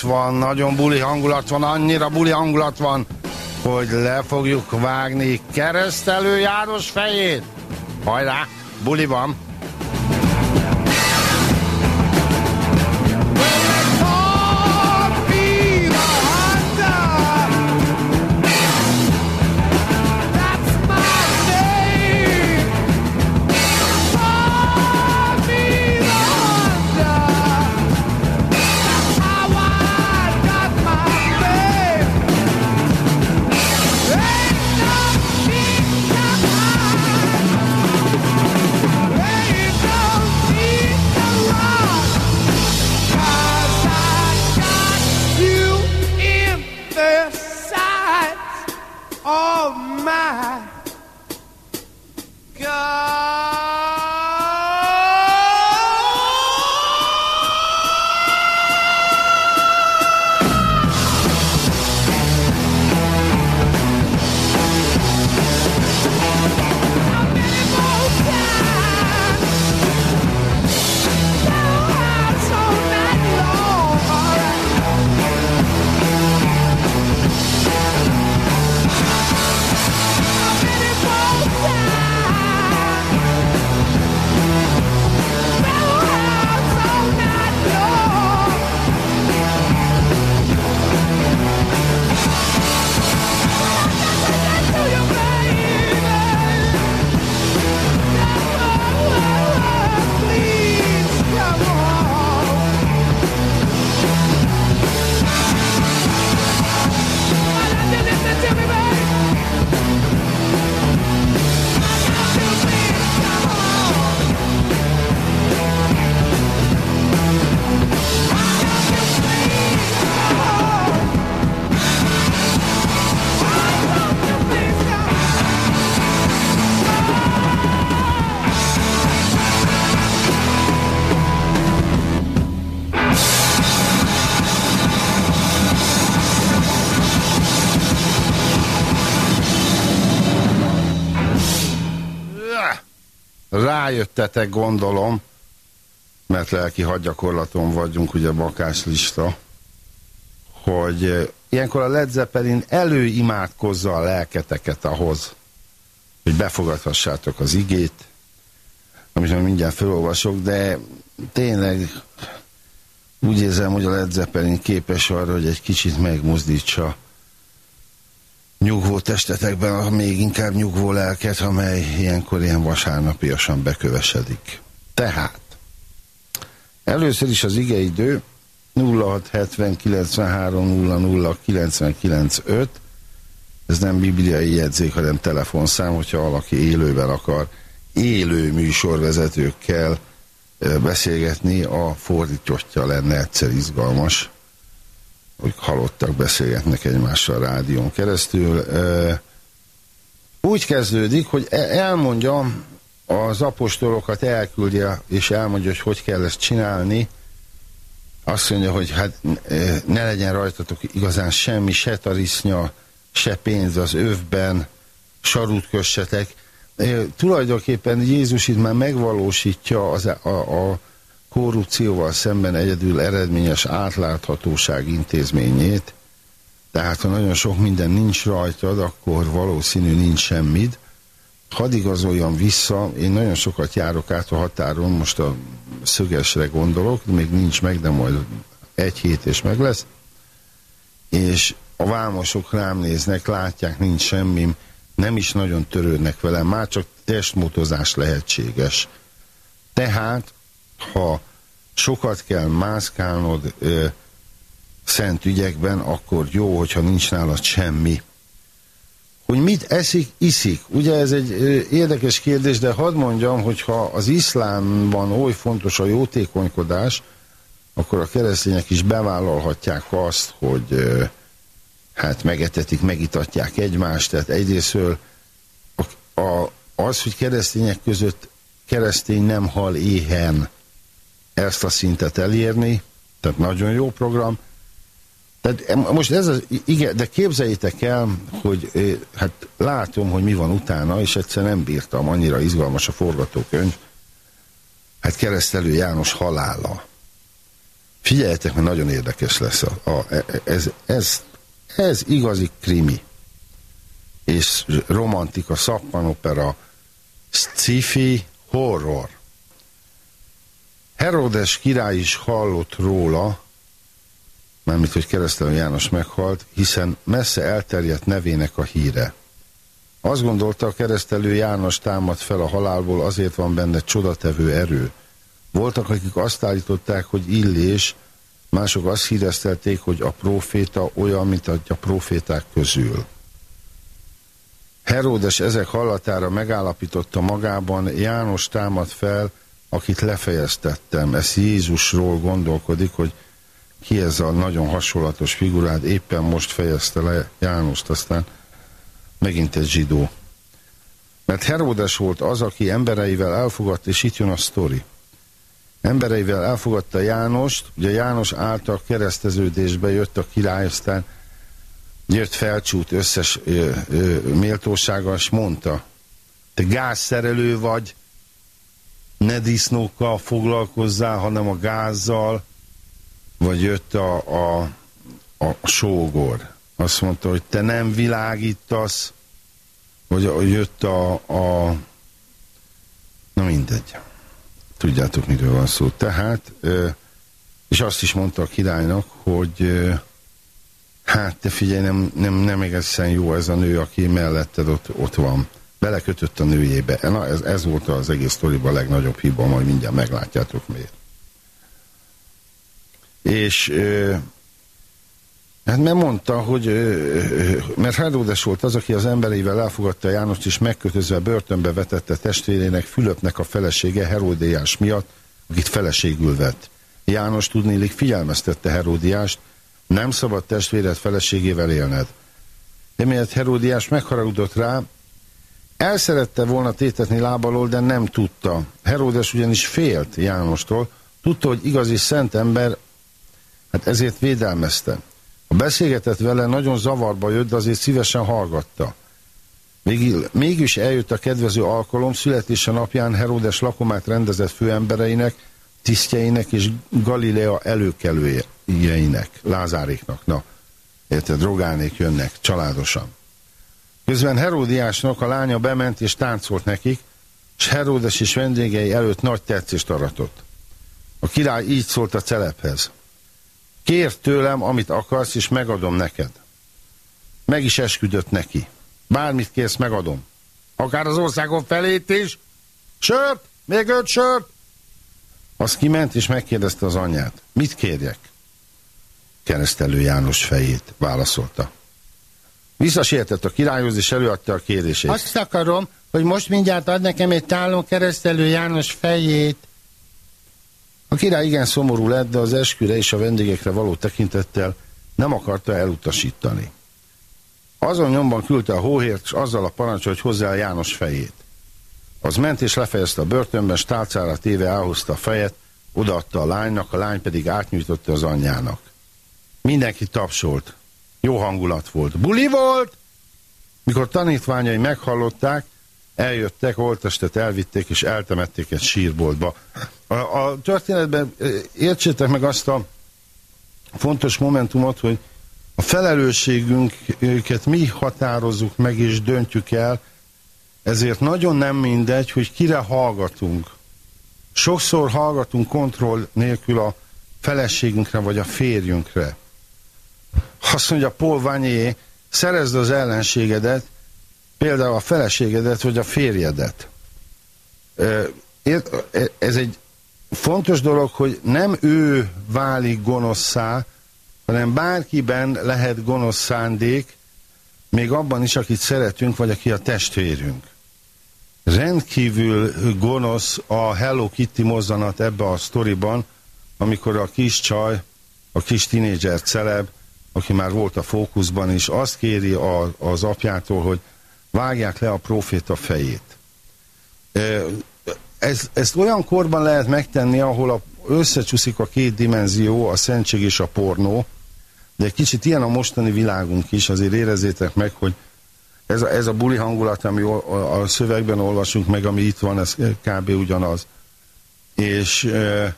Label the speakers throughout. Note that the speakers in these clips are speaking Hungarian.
Speaker 1: Hangulat van, nagyon buli hangulat van, annyira buli hangulat van, hogy le fogjuk vágni keresztelő János fejét. Hajrá, buli van! Rájöttetek, gondolom, mert lelki hadgyakorlaton vagyunk, ugye bakáslista, hogy ilyenkor a Led Zeppelin előimádkozza a lelketeket ahhoz, hogy befogadhassátok az igét, amit mindjárt felolvasok, de tényleg úgy érzem, hogy a Led Zeppelin képes arra, hogy egy kicsit megmozdítsa nyugvó testetekben a még inkább nyugvó lelket, amely ilyenkor ilyen vasárnapiasan bekövesedik. Tehát, először is az igeidő 0670 93 00 99 5 ez nem bibliai jegyzék, hanem telefonszám, hogyha valaki élőben akar élő műsorvezetőkkel beszélgetni, a fordítottja lenne egyszer izgalmas hogy halottak beszélgetnek egymással a rádión keresztül. Úgy kezdődik, hogy e- elmondja az apostolokat, elküldje, és elmondja, hogy hogy kell ezt csinálni. Azt mondja, hogy hát ne legyen rajtatok igazán semmi, se tarisznya, se pénz az övben, sarút kössetek. Tulajdonképpen Jézus itt már megvalósítja az, a, a korrupcióval szemben egyedül eredményes átláthatóság intézményét, tehát ha nagyon sok minden nincs rajtad, akkor valószínű nincs semmid. Hadd igazoljam vissza, én nagyon sokat járok át a határon, most a szögesre gondolok, még nincs meg, de majd egy hét és meg lesz, és a vámosok rám néznek, látják, nincs semmim, nem is nagyon törődnek velem, már csak testmotozás lehetséges. Tehát ha sokat kell mászkálnod ö, szent ügyekben, akkor jó, hogyha nincs nálad semmi. Hogy mit eszik, iszik. Ugye ez egy ö, érdekes kérdés, de hadd mondjam, hogyha az iszlámban oly fontos a jótékonykodás, akkor a keresztények is bevállalhatják azt, hogy ö, hát megetetik, megitatják egymást, tehát egyrésztől a, a, az, hogy keresztények között keresztény nem hal éhen, ezt a szintet elérni, tehát nagyon jó program. Tehát most ez az, igen, de képzeljétek el, hogy hát látom, hogy mi van utána, és egyszer nem bírtam, annyira izgalmas a forgatókönyv. Hát keresztelő János halála. Figyeljetek, mert nagyon érdekes lesz. A, a, ez, ez, ez igazi krimi. És romantika, szappanopera, sci-fi, horror. Herodes király is hallott róla, mármint, hogy keresztelő János meghalt, hiszen messze elterjedt nevének a híre. Azt gondolta, a keresztelő János támad fel a halálból, azért van benne csodatevő erő. Voltak, akik azt állították, hogy Illés, mások azt híreztelték, hogy a proféta olyan, mint a proféták közül. Heródes ezek hallatára megállapította magában, János támad fel, akit lefejeztettem. Ez Jézusról gondolkodik, hogy ki ez a nagyon hasonlatos figurát, éppen most fejezte le Jánost, aztán megint egy zsidó. Mert Heródes volt az, aki embereivel elfogadt, és itt jön a sztori. Embereivel elfogadta Jánost, ugye János által kereszteződésbe jött a király, aztán jött felcsút összes ö, ö, méltósága, és mondta, te gázszerelő vagy, ne disznókkal foglalkozzál, hanem a gázzal, vagy jött a, a, a sógor. Azt mondta, hogy te nem világítasz, vagy jött a, a na mindegy. Tudjátok, miről van szó. Tehát, és azt is mondta a királynak, hogy hát te figyelj, nem, nem, nem egészen jó ez a nő, aki melletted ott, ott van. Belekötött a nőjébe. Na, ez, ez volt az egész sztoriban a legnagyobb hiba, majd mindjárt meglátjátok miért. És Hát mert mondta, hogy mert Heródes volt az, aki az embereivel elfogadta Jánost, és megkötözve börtönbe vetette testvérének Fülöpnek a felesége Heródiás miatt, akit feleségül vett. János tudnélik figyelmeztette Heródiást, nem szabad testvéred feleségével élned. Emiatt Heródiás megharagudott rá, elszerette volna tétetni lábalól, de nem tudta. Heródes ugyanis félt Jánostól, tudta, hogy igazi szent ember, hát ezért védelmezte. A beszélgetett vele, nagyon zavarba jött, de azért szívesen hallgatta. Még, mégis eljött a kedvező alkalom, születése napján Herodes lakomát rendezett főembereinek, tisztjeinek és Galilea előkelőjeinek, Lázáréknak. Na, érted, drogánék jönnek, családosan. Közben Heródiásnak a lánya bement és táncolt nekik, és Heródes és vendégei előtt nagy tetszést aratott. A király így szólt a celephez. Kér tőlem, amit akarsz, és megadom neked. Meg is esküdött neki. Bármit kérsz, megadom. Akár az országon felét is. Sört? Még öt sört? Az kiment, és megkérdezte az anyját. Mit kérjek? Keresztelő János fejét, válaszolta. Visszasietett a királyhoz, és előadta a kérését.
Speaker 2: Azt akarom, hogy most mindjárt ad nekem egy tálon keresztelő János fejét.
Speaker 1: A király igen szomorú lett, de az esküre és a vendégekre való tekintettel nem akarta elutasítani. Azon nyomban küldte a hóhért, és azzal a parancs, hogy hozzá a János fejét. Az ment és lefejezte a börtönben, s tálcára téve elhozta a fejet, odaadta a lánynak, a lány pedig átnyújtotta az anyjának. Mindenki tapsolt. Jó hangulat volt. Buli volt! Mikor tanítványai meghallották, eljöttek, oltestet elvitték és eltemették egy sírboltba. A, a történetben értsétek meg azt a fontos momentumot, hogy a felelősségünket mi határozzuk meg és döntjük el, ezért nagyon nem mindegy, hogy kire hallgatunk. Sokszor hallgatunk kontroll nélkül a feleségünkre vagy a férjünkre. Azt mondja Paul Vanier, szerezd az ellenségedet, például a feleségedet vagy a férjedet. Ez egy fontos dolog, hogy nem ő válik gonoszszá, hanem bárkiben lehet gonosz szándék, még abban is, akit szeretünk, vagy aki a testvérünk. Rendkívül gonosz a Hello Kitty mozzanat ebbe a sztoriban, amikor a kis csaj, a kis tinédzser celeb, aki már volt a fókuszban is, azt kéri a, az apjától, hogy vágják le a proféta fejét. Ez, ezt olyan korban lehet megtenni, ahol a, összecsúszik a két dimenzió, a szentség és a pornó, de egy kicsit ilyen a mostani világunk is, azért érezzétek meg, hogy ez a, ez a buli hangulat, ami a, szövegben olvasunk meg, ami itt van, ez kb. ugyanaz. És e,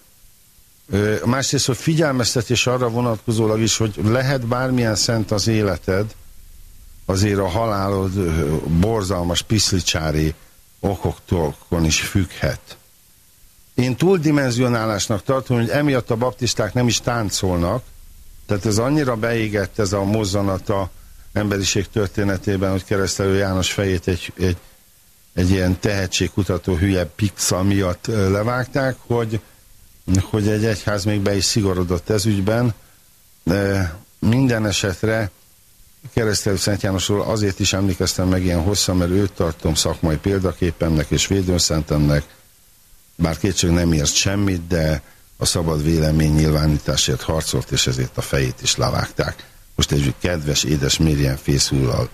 Speaker 1: Másrészt, hogy figyelmeztetés arra vonatkozólag is, hogy lehet bármilyen szent az életed, azért a halálod borzalmas piszlicsári okoktól is függhet. Én túldimenzionálásnak tartom, hogy emiatt a baptisták nem is táncolnak, tehát ez annyira beégett ez a mozzanata emberiség történetében, hogy keresztelő János fejét egy, egy, egy ilyen tehetségkutató hülye pixa miatt levágták, hogy, hogy egy egyház még be is szigorodott ez ügyben. De minden esetre keresztelő Szent Jánosról azért is emlékeztem meg ilyen hosszan, mert őt tartom szakmai példaképemnek és védőszentemnek, bár kétség nem ért semmit, de a szabad vélemény nyilvánításért harcolt, és ezért a fejét is levágták. Most egy kedves, édes Miriam fészúllal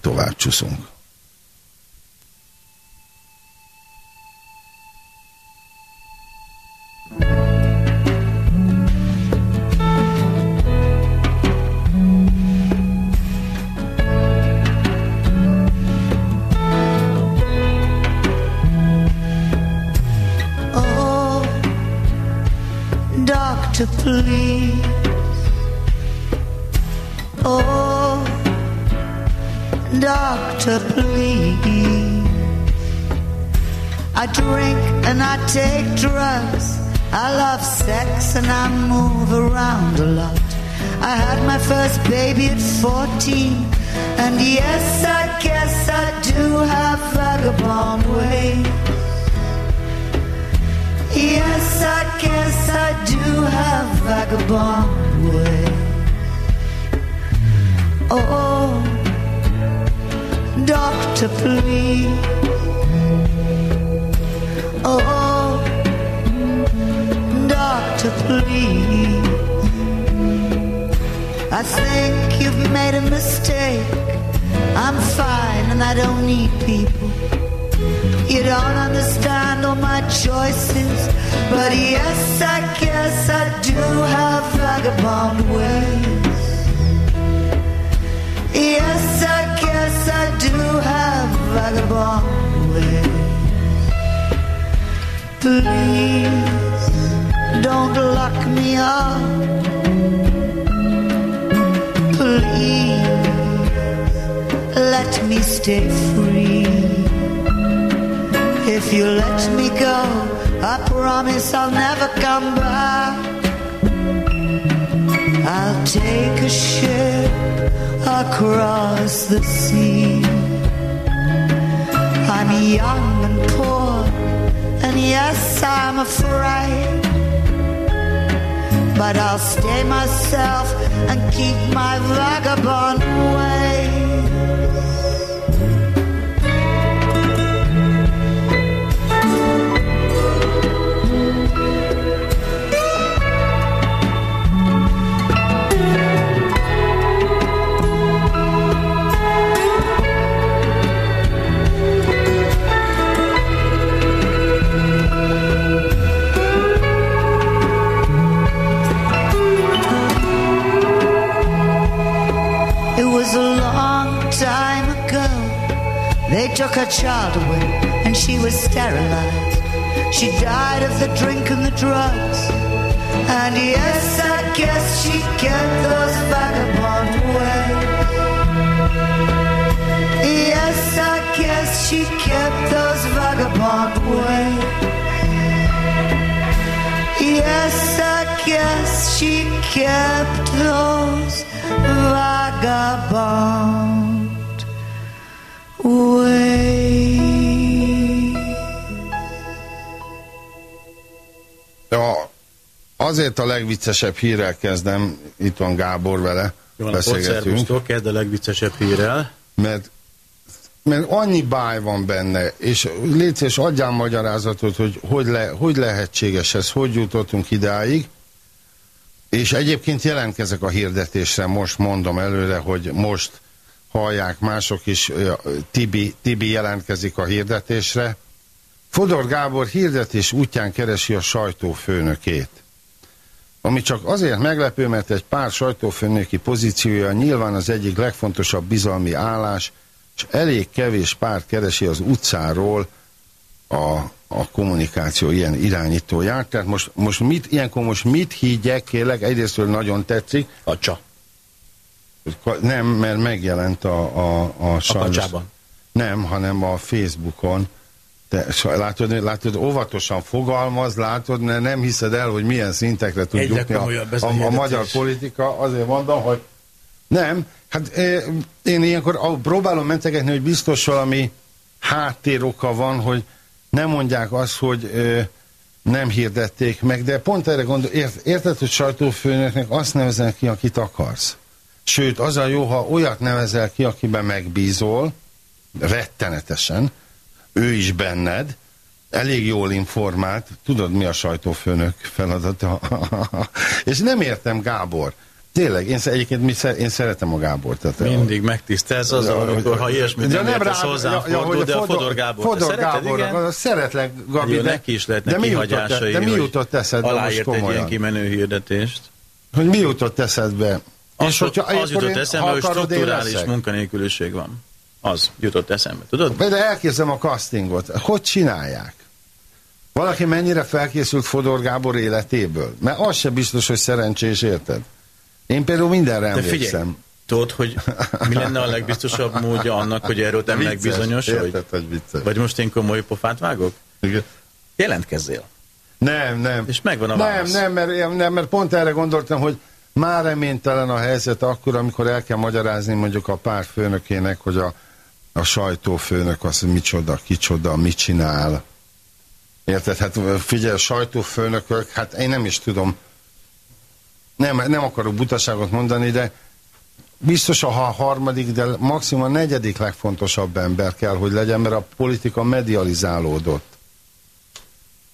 Speaker 1: tovább csúszunk.
Speaker 3: And I move around a lot. I had my first baby at 14. And yes, I guess I do have vagabond ways. Yes, I guess I do have vagabond ways. Oh, doctor, please. Oh, doctor, please. I think you've made a mistake. I'm fine and I don't need people. You don't understand all my choices, but yes, I guess I do have vagabond ways. Yes, I guess I do have vagabond ways. Please don't lock me up. Please let me stay free. If you let me go, I promise I'll never come back. I'll take a ship across the sea. I'm young and poor, and yes, I'm afraid. But I'll stay myself and keep my vagabond ways. Took her child away and she was sterilized. She died of the drink and the drugs. And yes, I guess she kept those vagabond ways. Yes, I guess she kept those vagabond ways. Yes, I guess she kept those vagabond
Speaker 1: azért a legviccesebb hírrel kezdem, itt van Gábor vele,
Speaker 4: Jó
Speaker 1: beszélgetünk,
Speaker 4: kezd a legviccesebb hírrel.
Speaker 1: mert, mert annyi báj van benne, és légy szíves, adjál magyarázatot, hogy hogy, le, hogy lehetséges ez, hogy jutottunk idáig, és egyébként jelentkezek a hirdetésre, most mondom előre, hogy most hallják mások is, Tibi, Tibi jelentkezik a hirdetésre. Fodor Gábor hirdetés útján keresi a sajtófőnökét. Ami csak azért meglepő, mert egy pár sajtófőnöki pozíciója nyilván az egyik legfontosabb bizalmi állás, és elég kevés párt keresi az utcáról a, a kommunikáció ilyen irányítóját. Tehát most, most mit, ilyenkor most mit higgyek, kérlek, egyrésztről nagyon tetszik,
Speaker 4: A csa.
Speaker 1: Nem, mert megjelent a, a, a,
Speaker 4: A
Speaker 1: sajnos-. Nem, hanem a Facebookon. Te, látod, látod, óvatosan fogalmaz, látod, mert nem hiszed el, hogy milyen szintekre tud
Speaker 4: Egyre
Speaker 1: jutni a,
Speaker 4: a
Speaker 1: a, magyar politika. Azért mondom, hogy nem. Hát eh, én ilyenkor próbálom mentegetni, hogy biztos valami háttéroka van, hogy nem mondják azt, hogy eh, nem hirdették meg, de pont erre gondol, ért, érted, hogy sajtófőnöknek azt nevezel ki, akit akarsz. Sőt, az a jó, ha olyat nevezel ki, akiben megbízol, rettenetesen, ő is benned, elég jól informált, tudod, mi a sajtófőnök feladata? És nem értem Gábor. Tényleg, én, egyébként mi, én szeretem a Gábor. Tehát,
Speaker 4: Mindig megtisztelsz azzal, amikor ha ilyesmit nem, értesz hozzám fordul, de a Fodor Gábor.
Speaker 1: Fodor
Speaker 4: szereted,
Speaker 1: Gábor,
Speaker 4: igen?
Speaker 1: szeretlek, Gabi, de,
Speaker 4: neki is lehetnek
Speaker 1: de mi
Speaker 4: kihagyásai,
Speaker 1: de mi jutott eszedbe most
Speaker 4: Aláírt egy ilyen
Speaker 1: komolyan?
Speaker 4: kimenő hirdetést.
Speaker 1: Hogy mi jutott eszedbe?
Speaker 4: Az,
Speaker 1: És
Speaker 4: hogy,
Speaker 1: hogyha
Speaker 4: az jutott eszembe, hogy strukturális munkanélküliség van. Az jutott eszembe, tudod?
Speaker 1: De elkészem a castingot. Hogy csinálják? Valaki mennyire felkészült Fodor Gábor életéből? Mert az se biztos, hogy szerencsés, érted? Én például mindenre
Speaker 4: De figyelj,
Speaker 1: emlékszem.
Speaker 4: tudod, hogy mi lenne a legbiztosabb módja annak, hogy erről te
Speaker 1: Vicces,
Speaker 4: megbizonyosodj?
Speaker 1: Érted, hogy vicces.
Speaker 4: Vagy most én komoly pofát vágok?
Speaker 1: Igen.
Speaker 4: Jelentkezzél.
Speaker 1: Nem, nem.
Speaker 4: És megvan a
Speaker 1: nem,
Speaker 4: válasz.
Speaker 1: nem, mert, nem, mert pont erre gondoltam, hogy már reménytelen a helyzet akkor, amikor el kell magyarázni mondjuk a pár főnökének, hogy a, a sajtófőnök az micsoda, kicsoda, mit csinál. Érted? Hát figyelj, a sajtófőnökök, hát én nem is tudom, nem, nem akarok butaságot mondani, de biztos a ha- harmadik, de maximum a negyedik legfontosabb ember kell, hogy legyen, mert a politika medializálódott.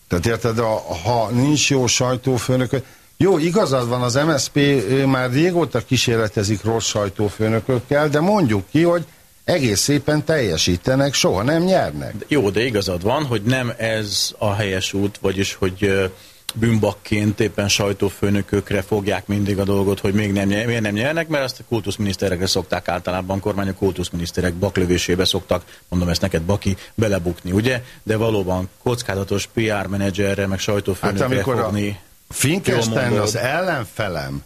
Speaker 1: Tehát érted, a, ha nincs jó sajtófőnök, jó, igazad van, az MSZP ő már régóta kísérletezik rossz sajtófőnökökkel, de mondjuk ki, hogy egész szépen teljesítenek, soha nem nyernek.
Speaker 4: Jó, de igazad van, hogy nem ez a helyes út, vagyis hogy bűnbakként éppen sajtófőnökökre fogják mindig a dolgot, hogy még nem, miért nem nyernek, mert azt a kultuszminiszterekre szokták általában, kormányok kultuszminiszterek baklövésébe szoktak, mondom ezt neked, Baki, belebukni, ugye? De valóban kockázatos PR menedzserre, meg
Speaker 1: Hát
Speaker 4: sajtófőnökre
Speaker 1: amikor a
Speaker 4: fogni.
Speaker 1: Finkelstein az ellenfelem,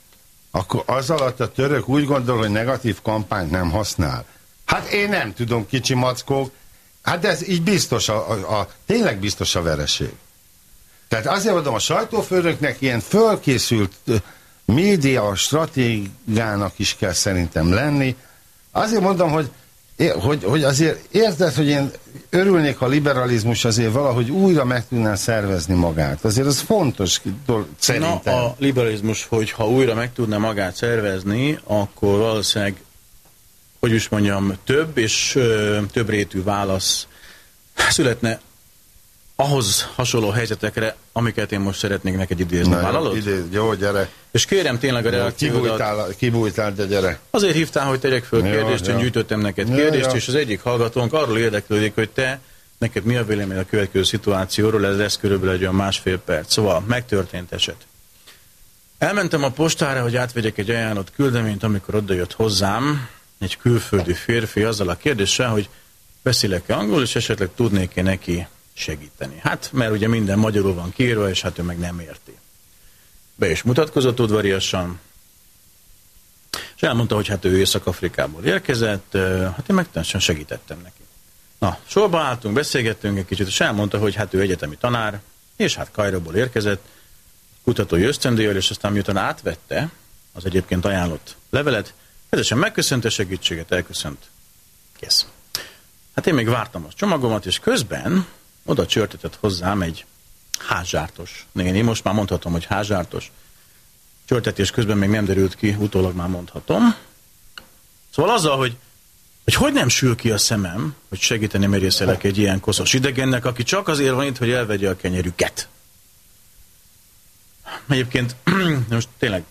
Speaker 1: akkor az alatt a török úgy gondol, hogy negatív kampányt nem használ. Hát én nem tudom, kicsi mackók, hát de ez így biztos, a, a, a, tényleg biztos a vereség. Tehát azért mondom, a sajtófőnöknek ilyen fölkészült média stratégának is kell szerintem lenni. Azért mondom, hogy, hogy, hogy azért érted, hogy én örülnék, a liberalizmus azért valahogy újra meg tudná szervezni magát. Azért az fontos szerintem.
Speaker 4: Na, a liberalizmus, hogyha újra meg tudna magát szervezni, akkor valószínűleg, hogy is mondjam, több és ö, több rétű válasz születne ahhoz hasonló helyzetekre, amiket én most szeretnék neked idézni.
Speaker 1: Na, jó,
Speaker 4: Vállalod?
Speaker 1: idő, jó, gyere.
Speaker 4: És kérem tényleg a reakciódat.
Speaker 1: Kibújtál, de gyere.
Speaker 4: Azért hívtál, hogy tegyek föl
Speaker 1: Ja,
Speaker 4: kérdést,
Speaker 1: ja.
Speaker 4: én gyűjtöttem neked
Speaker 1: Ja,
Speaker 4: kérdést,
Speaker 1: ja.
Speaker 4: és az egyik hallgatónk arról érdeklődik, hogy te, neked mi a vélemény a következő szituációról, ez lesz körülbelül egy olyan másfél perc. Szóval, megtörtént eset. Elmentem a postára, hogy átvegyek egy ajánlott küldeményt, amikor odajött hozzám egy külföldi férfi azzal a kérdéssel, hogy beszélek-e angol, és esetleg tudnék-e neki segíteni. Hát, mert ugye minden magyarul van kiírva, és hát ő meg nem érti. Be is mutatkozott udvariasan, és elmondta, hogy hát ő Észak-Afrikából érkezett, hát én megteljesen segítettem neki. Na, sorba álltunk, beszélgettünk egy kicsit, és elmondta, hogy hát ő egyetemi tanár, és hát Kajróból érkezett, kutatói ösztöndíjjal, és aztán miután átvette az egyébként ajánlott levelet, ezesen megköszönte segítséget, elköszönt. Kész. Hát én még vártam a csomagomat, és közben oda csörtetett hozzám egy házsártos néni, most már mondhatom, hogy házsártos, csörtetés közben még nem derült ki, utólag már mondhatom. Szóval azzal, hogy hogy hogy nem sül ki a szemem, hogy segíteni merészelek egy ilyen koszos idegennek, aki csak azért van itt, hogy elvegye a kenyerüket. Egyébként most tényleg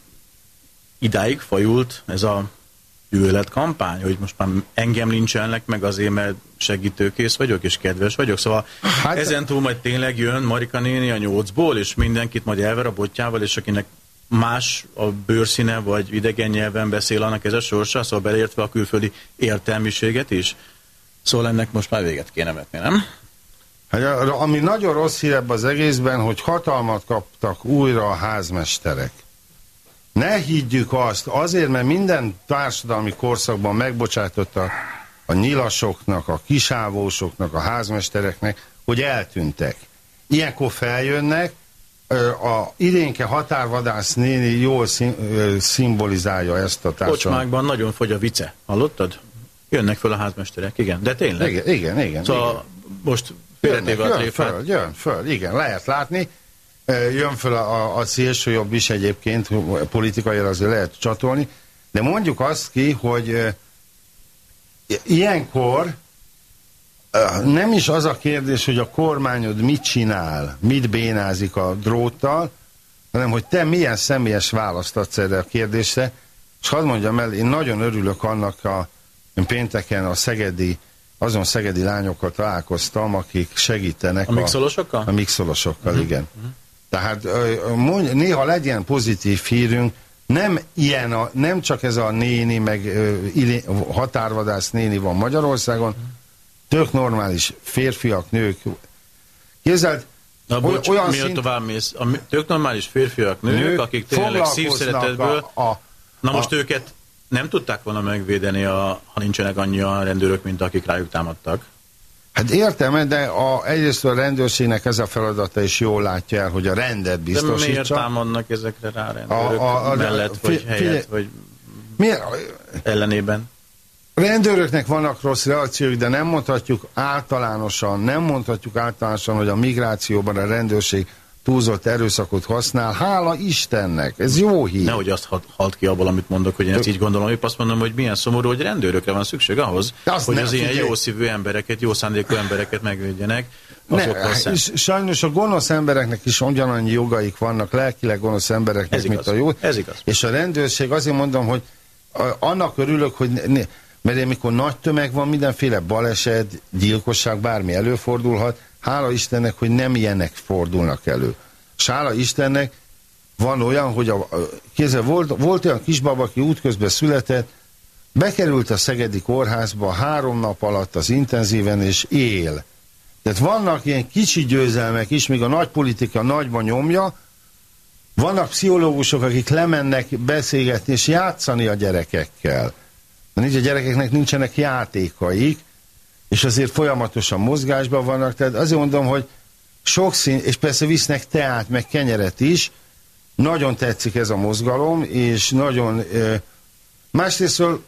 Speaker 4: idáig fajult ez a gyűlöletkampány, hogy most már engem lincselnek meg azért, mert segítőkész vagyok, és kedves vagyok. Szóval
Speaker 1: Hát-
Speaker 4: hát, ezen túl majd tényleg jön Marika néni a nyolcból, és mindenkit majd elver a botjával, és akinek más a bőrszíne, vagy idegen nyelven beszél, annak ez a sorsa, szóval beleértve a külföldi értelmiséget is. Szóval ennek most már véget kéne vetni, nem?
Speaker 1: Hát, ami nagyon rossz hír ebben az egészben, hogy hatalmat kaptak újra a házmesterek. Ne higgyük azt, azért, mert minden társadalmi korszakban megbocsátotta a nyilasoknak, a kisávósoknak, a házmestereknek, hogy eltűntek. Ilyenkor feljönnek, a idénke határvadász néni jól szim, szimbolizálja ezt a társadalmat.
Speaker 4: Kocsmákban nagyon fogy a vice. Hallottad? Jönnek föl a házmesterek, igen. De tényleg.
Speaker 1: Igen, igen, igen.
Speaker 4: Szóval
Speaker 1: igen.
Speaker 4: most félretéve a
Speaker 1: jön föl, jön föl, igen, lehet látni. Jön föl a, a, a szélső jobb is egyébként, politikai azért lehet csatolni, de mondjuk azt ki, hogy ilyenkor nem is az a kérdés, hogy a kormányod mit csinál, mit bénázik a dróttal, hanem hogy te milyen személyes választ adsz erre a kérdésre, és hadd mondjam el, én nagyon örülök annak a, én pénteken a szegedi, azon szegedi lányokkal találkoztam, akik segítenek
Speaker 4: A mixolosokkal?
Speaker 1: a mixolosokkal, uh-huh. igen. Uh-huh. Tehát mondj, néha legyen pozitív hírünk, nem ilyen, a, nem csak ez a néni, meg ö, idé, határvadász néni van Magyarországon, tök normális férfiak, nők. Képzeld,
Speaker 4: Na, bocs,
Speaker 1: olyan
Speaker 4: miért
Speaker 1: szint-
Speaker 4: tovább mész? A tök normális férfiak, nők,
Speaker 1: Nők
Speaker 4: akik tényleg szívszeretetből...
Speaker 1: a- a-
Speaker 4: Na
Speaker 1: a-
Speaker 4: most őket nem tudták volna megvédeni, a, ha nincsenek annyian rendőrök, mint akik rájuk támadtak.
Speaker 1: Hát értem, de a, egyrészt a rendőrségnek ez a feladata is jól látja el, hogy a rendet
Speaker 4: De miért
Speaker 1: biztosítsa.
Speaker 4: támadnak ezekre rá rendőrök
Speaker 1: A- a- a-
Speaker 4: mellett,
Speaker 1: fi-
Speaker 4: vagy helyett, vagy
Speaker 1: Miért?
Speaker 4: ellenében?
Speaker 1: A rendőröknek vannak rossz reakciók, de nem mondhatjuk általánosan, nem mondhatjuk általánosan, hogy a migrációban a rendőrség túlzott erőszakot használ. Hála Istennek, ez jó hír.
Speaker 4: Nehogy azt halt, ki abból, amit mondok, hogy én ezt így gondolom, épp azt mondom, hogy milyen szomorú, hogy rendőrökre van szükség ahhoz,
Speaker 1: azt
Speaker 4: hogy
Speaker 1: ne-
Speaker 4: az ilyen jó szívű embereket, jó szándékú embereket megvédjenek.
Speaker 1: Ne, és sajnos a gonosz embereknek is ugyanannyi jogaik vannak, lelkileg gonosz embereknek,
Speaker 4: Ez
Speaker 1: mint
Speaker 4: igaz.
Speaker 1: a jó.
Speaker 4: Ez igaz.
Speaker 1: És a rendőrség, azért mondom, hogy annak örülök, hogy ne, ne, mert amikor nagy tömeg van, mindenféle baleset, gyilkosság, bármi előfordulhat, hála Istennek, hogy nem ilyenek fordulnak elő. És hála Istennek van olyan, hogy a kézzel volt, volt olyan kisbaba, aki útközben született, bekerült a Szegedi kórházba három nap alatt az intenzíven, és él. Tehát vannak ilyen kicsi győzelmek is, míg a nagy politika nagyban nyomja, vannak pszichológusok, akik lemennek beszélgetni és játszani a gyerekekkel. De nincs a gyerekeknek nincsenek játékaik, és azért folyamatosan mozgásban vannak, tehát azért mondom, hogy sok szín, és persze visznek teát, meg kenyeret is, nagyon tetszik ez a mozgalom, és nagyon... Másrésztől,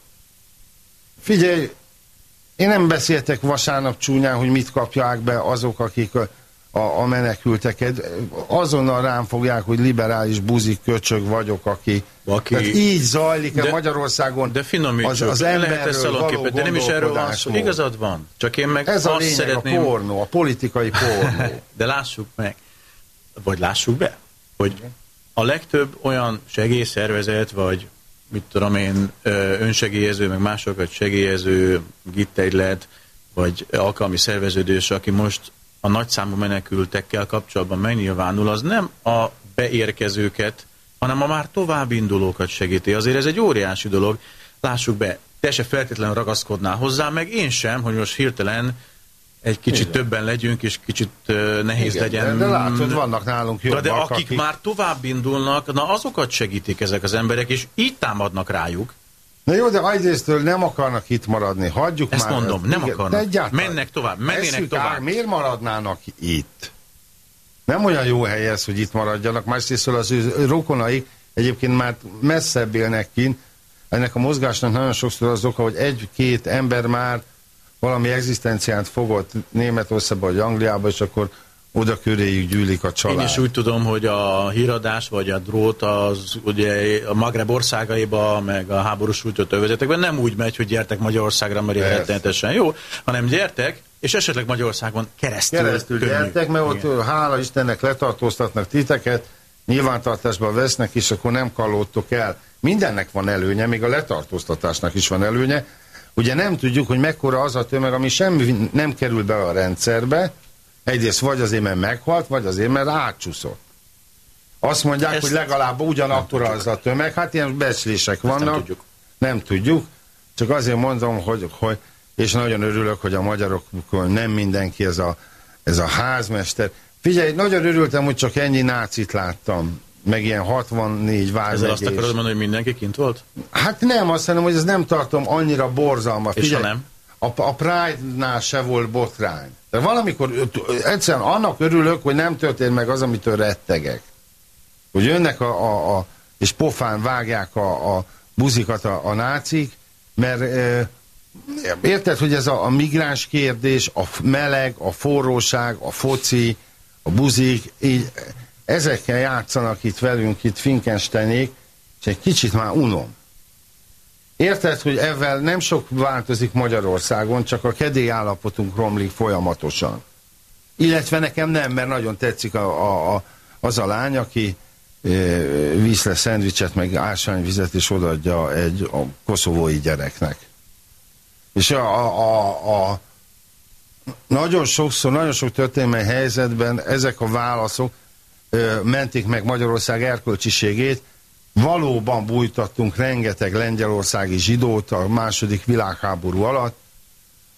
Speaker 1: figyelj, én nem beszéltek vasárnap csúnyán, hogy mit kapják be azok, akik a, a, menekülteket. Azonnal rám fogják, hogy liberális buzik köcsög vagyok, aki...
Speaker 4: Aki-
Speaker 1: Tehát így zajlik
Speaker 4: De-
Speaker 1: Magyarországon
Speaker 4: De
Speaker 1: az, az emberről való
Speaker 4: de nem is erről van szó. Igazad van. Csak én meg
Speaker 1: Ez a lényeg,
Speaker 4: szeretném...
Speaker 1: a pornó, a politikai pornó.
Speaker 4: De lássuk meg, vagy lássuk be, hogy a legtöbb olyan segélyszervezet, vagy mit tudom én, önsegélyező, meg másokat segélyező, gittegylet, vagy alkalmi szerveződés, aki most a nagyszámú menekültekkel kapcsolatban megnyilvánul, az nem a beérkezőket, hanem a már tovább indulókat segíti. Azért ez egy óriási dolog. Lássuk be, te se feltétlenül ragaszkodnál hozzá, meg én sem, hogy most hirtelen egy kicsit
Speaker 1: Igen.
Speaker 4: többen legyünk, és kicsit uh, nehéz
Speaker 1: Igen,
Speaker 4: legyen.
Speaker 1: De, de látod, vannak nálunk jobbak,
Speaker 4: de akik, már tovább indulnak, na azokat segítik ezek az emberek, és így támadnak rájuk.
Speaker 1: Na jó, de egyrésztől nem akarnak itt maradni, hagyjuk
Speaker 4: Ezt
Speaker 1: már.
Speaker 4: mondom, nem
Speaker 1: Igen,
Speaker 4: akarnak.
Speaker 1: egyáltalán.
Speaker 4: Mennek tovább, mennének
Speaker 1: Eszük
Speaker 4: tovább.
Speaker 1: Ár, miért maradnának itt? Nem olyan jó hely ez, hogy itt maradjanak, másrészt az ő rokonaik egyébként már messzebb élnek kint. Ennek a mozgásnak nagyon sokszor az oka, hogy egy-két ember már valami egzisztenciát fogott Németországba vagy Angliába, és akkor oda köréjük gyűlik a család.
Speaker 4: Én is úgy tudom, hogy a híradás vagy a drót az ugye a Magreb országaiba, meg a háborús sújtott övezetekben nem úgy megy, hogy gyertek Magyarországra, mert rettenetesen jó, hanem gyertek, és esetleg Magyarországon keresztül.
Speaker 1: keresztül
Speaker 4: könnyű.
Speaker 1: gyertek, mert ott
Speaker 4: Igen.
Speaker 1: hála Istennek letartóztatnak titeket, nyilvántartásba vesznek, és akkor nem kalódtok el. Mindennek van előnye, még a letartóztatásnak is van előnye. Ugye nem tudjuk, hogy mekkora az a tömeg, ami semmi nem kerül be a rendszerbe, egyrészt vagy azért, mert meghalt, vagy azért, mert átcsúszott. Azt mondják,
Speaker 4: Ezt
Speaker 1: hogy legalább ugyanakkor az a tömeg, hát ilyen becslések
Speaker 4: nem
Speaker 1: vannak.
Speaker 4: tudjuk.
Speaker 1: Nem tudjuk, csak azért mondom, hogy, hogy és nagyon örülök, hogy a magyarok nem mindenki ez a ez a házmester. Figyelj, nagyon örültem, hogy csak ennyi nácit láttam, meg ilyen 64
Speaker 4: Ezzel azt
Speaker 1: vármegyés.
Speaker 4: akarod mondani, hogy mindenki kint volt?
Speaker 1: Hát nem, azt mondom, hogy ez nem tartom annyira borzalma.
Speaker 4: És ha nem?
Speaker 1: A, a Pride-nál se volt botrány. De valamikor egyszerűen annak örülök, hogy nem történt meg az, amitől rettegek. Hogy jönnek a, a, a és pofán vágják a, a buzikat a, a nácik, mert ö, érted, hogy ez a, a migráns kérdés, a meleg, a forróság, a foci, a buzik, így ezekkel játszanak itt velünk, itt Finkensteinék, és egy kicsit már unom. Érted, hogy ezzel nem sok változik Magyarországon, csak a kedély állapotunk romlik folyamatosan. Illetve nekem nem, mert nagyon tetszik a, a, a, az a lány, aki e, visz le szendvicset, meg ásványvizet, és odaadja egy a koszovói gyereknek. És a, a, a, nagyon sokszor, nagyon sok történelmi helyzetben ezek a válaszok ö, mentik meg Magyarország erkölcsiségét. Valóban bújtattunk rengeteg lengyelországi zsidót a második világháború alatt.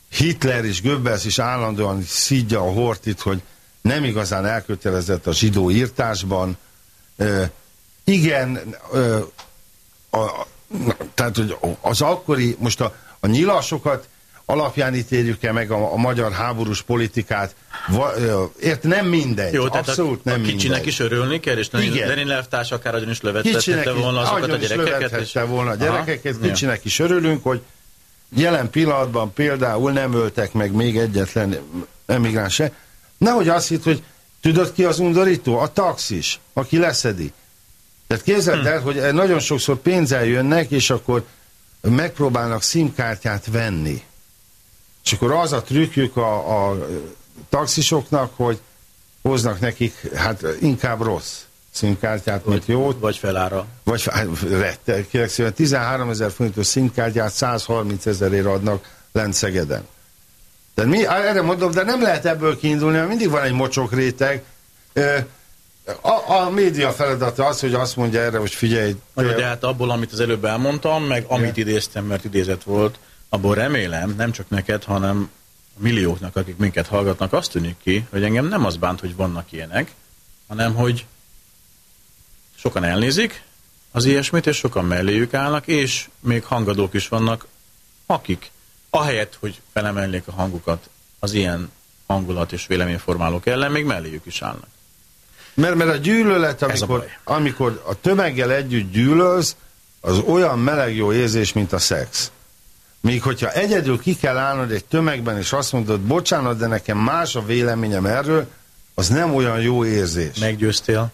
Speaker 1: Hitler és Goebbels is állandóan szídja a hortit, hogy nem igazán elkötelezett a zsidó írtásban. Ö, igen, ö, a, tehát, hogy az akkori, most a, a nyilasokat alapján ítéljük el meg a, a magyar háborús politikát. Va, ért, nem mindegy.
Speaker 4: Jó,
Speaker 1: abszolút
Speaker 4: a,
Speaker 1: nem
Speaker 4: a kicsinek
Speaker 1: mindegy.
Speaker 4: is örülni kell, és Lenin,
Speaker 1: Igen.
Speaker 4: Lenin elvtárs akár agyon is
Speaker 1: is,
Speaker 4: volna azokat a gyerekeket.
Speaker 1: lövethette volna a gyerekeket,
Speaker 4: Aha.
Speaker 1: kicsinek is örülünk, hogy jelen pillanatban például nem öltek meg még egyetlen emigráns se. Nehogy azt hitt, hogy tudod ki az undorító? A taxis, aki leszedi. Tehát képzeld el, hogy nagyon sokszor pénzzel jönnek, és akkor megpróbálnak szimkártyát venni. És akkor az a trükkjük a, a taxisoknak, hogy hoznak nekik, hát inkább rossz szimkártyát, mint jót.
Speaker 4: Vagy felára.
Speaker 1: Vagy rette, kérlek szépen, 13 ezer forintos szimkártyát 130 ezerért adnak lent Szegeden. De mi, erre mondom, de nem lehet ebből kiindulni, mert mindig van egy mocsok réteg. A, a média feladata az, hogy azt mondja erre, hogy figyelj, te-
Speaker 4: de hát abból, amit az előbb elmondtam, meg amit idéztem, mert idézet volt, abból remélem, nem csak neked, hanem a millióknak, akik minket hallgatnak, azt tűnik ki, hogy engem nem az bánt, hogy vannak ilyenek, hanem hogy sokan elnézik az ilyesmit, és sokan melléjük állnak, és még hangadók is vannak, akik ahelyett, hogy felemelnék a hangukat az ilyen hangulat és véleményformálók ellen, még melléjük is állnak.
Speaker 1: Mert, mert a gyűlölet,
Speaker 4: a
Speaker 1: amikor,
Speaker 4: baj.
Speaker 1: amikor a tömeggel együtt gyűlölsz, az olyan meleg jó érzés, mint a szex. Míg hogyha egyedül ki kell állnod egy tömegben, és azt mondod, bocsánat, de nekem más a véleményem erről, az nem olyan jó érzés.
Speaker 4: Meggyőztél,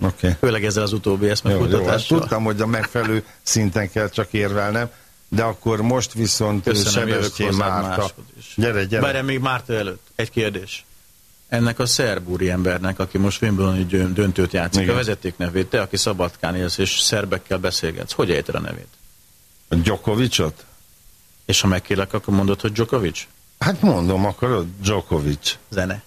Speaker 1: Oké. Okay.
Speaker 4: főleg ezzel az utóbbi eszmefutatással.
Speaker 1: tudtam, hogy a megfelelő szinten kell csak érvelnem, de akkor most viszont
Speaker 4: Köszönöm,
Speaker 1: Sebestyén Márta.
Speaker 4: is.
Speaker 1: Gyere, gyere.
Speaker 4: Bár még Márta előtt. Egy kérdés. Ennek a szerb úri embernek, aki most Wimbledoni dö- döntőt játszik,
Speaker 1: Igen.
Speaker 4: a vezeték nevét, te, aki Szabadkán élsz és szerbekkel beszélgetsz, hogy ejted a nevét?
Speaker 1: A Djokovicot?
Speaker 4: És ha megkérlek, akkor mondod, hogy Djokovic?
Speaker 1: Hát mondom, akarod? Djokovic.
Speaker 4: Zene.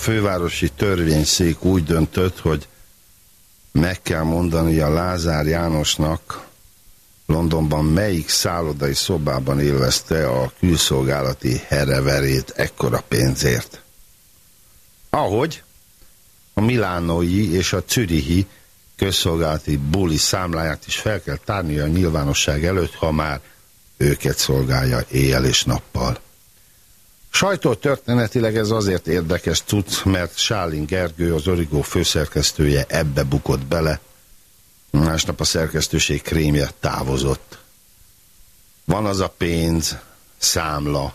Speaker 1: Fővárosi törvényszék úgy döntött, hogy meg kell mondani a Lázár Jánosnak Londonban melyik szállodai szobában élvezte a külszolgálati hereverét ekkora pénzért. Ahogy a milánói és a czürihi közszolgálati buli számláját is fel kell tárni a nyilvánosság előtt, ha már őket szolgálja éjjel és nappal. Sajtó történetileg ez azért érdekes tudsz, mert Sálin Gergő, az Origó főszerkesztője ebbe bukott bele, másnap a szerkesztőség krémje távozott. Van az a pénz, számla,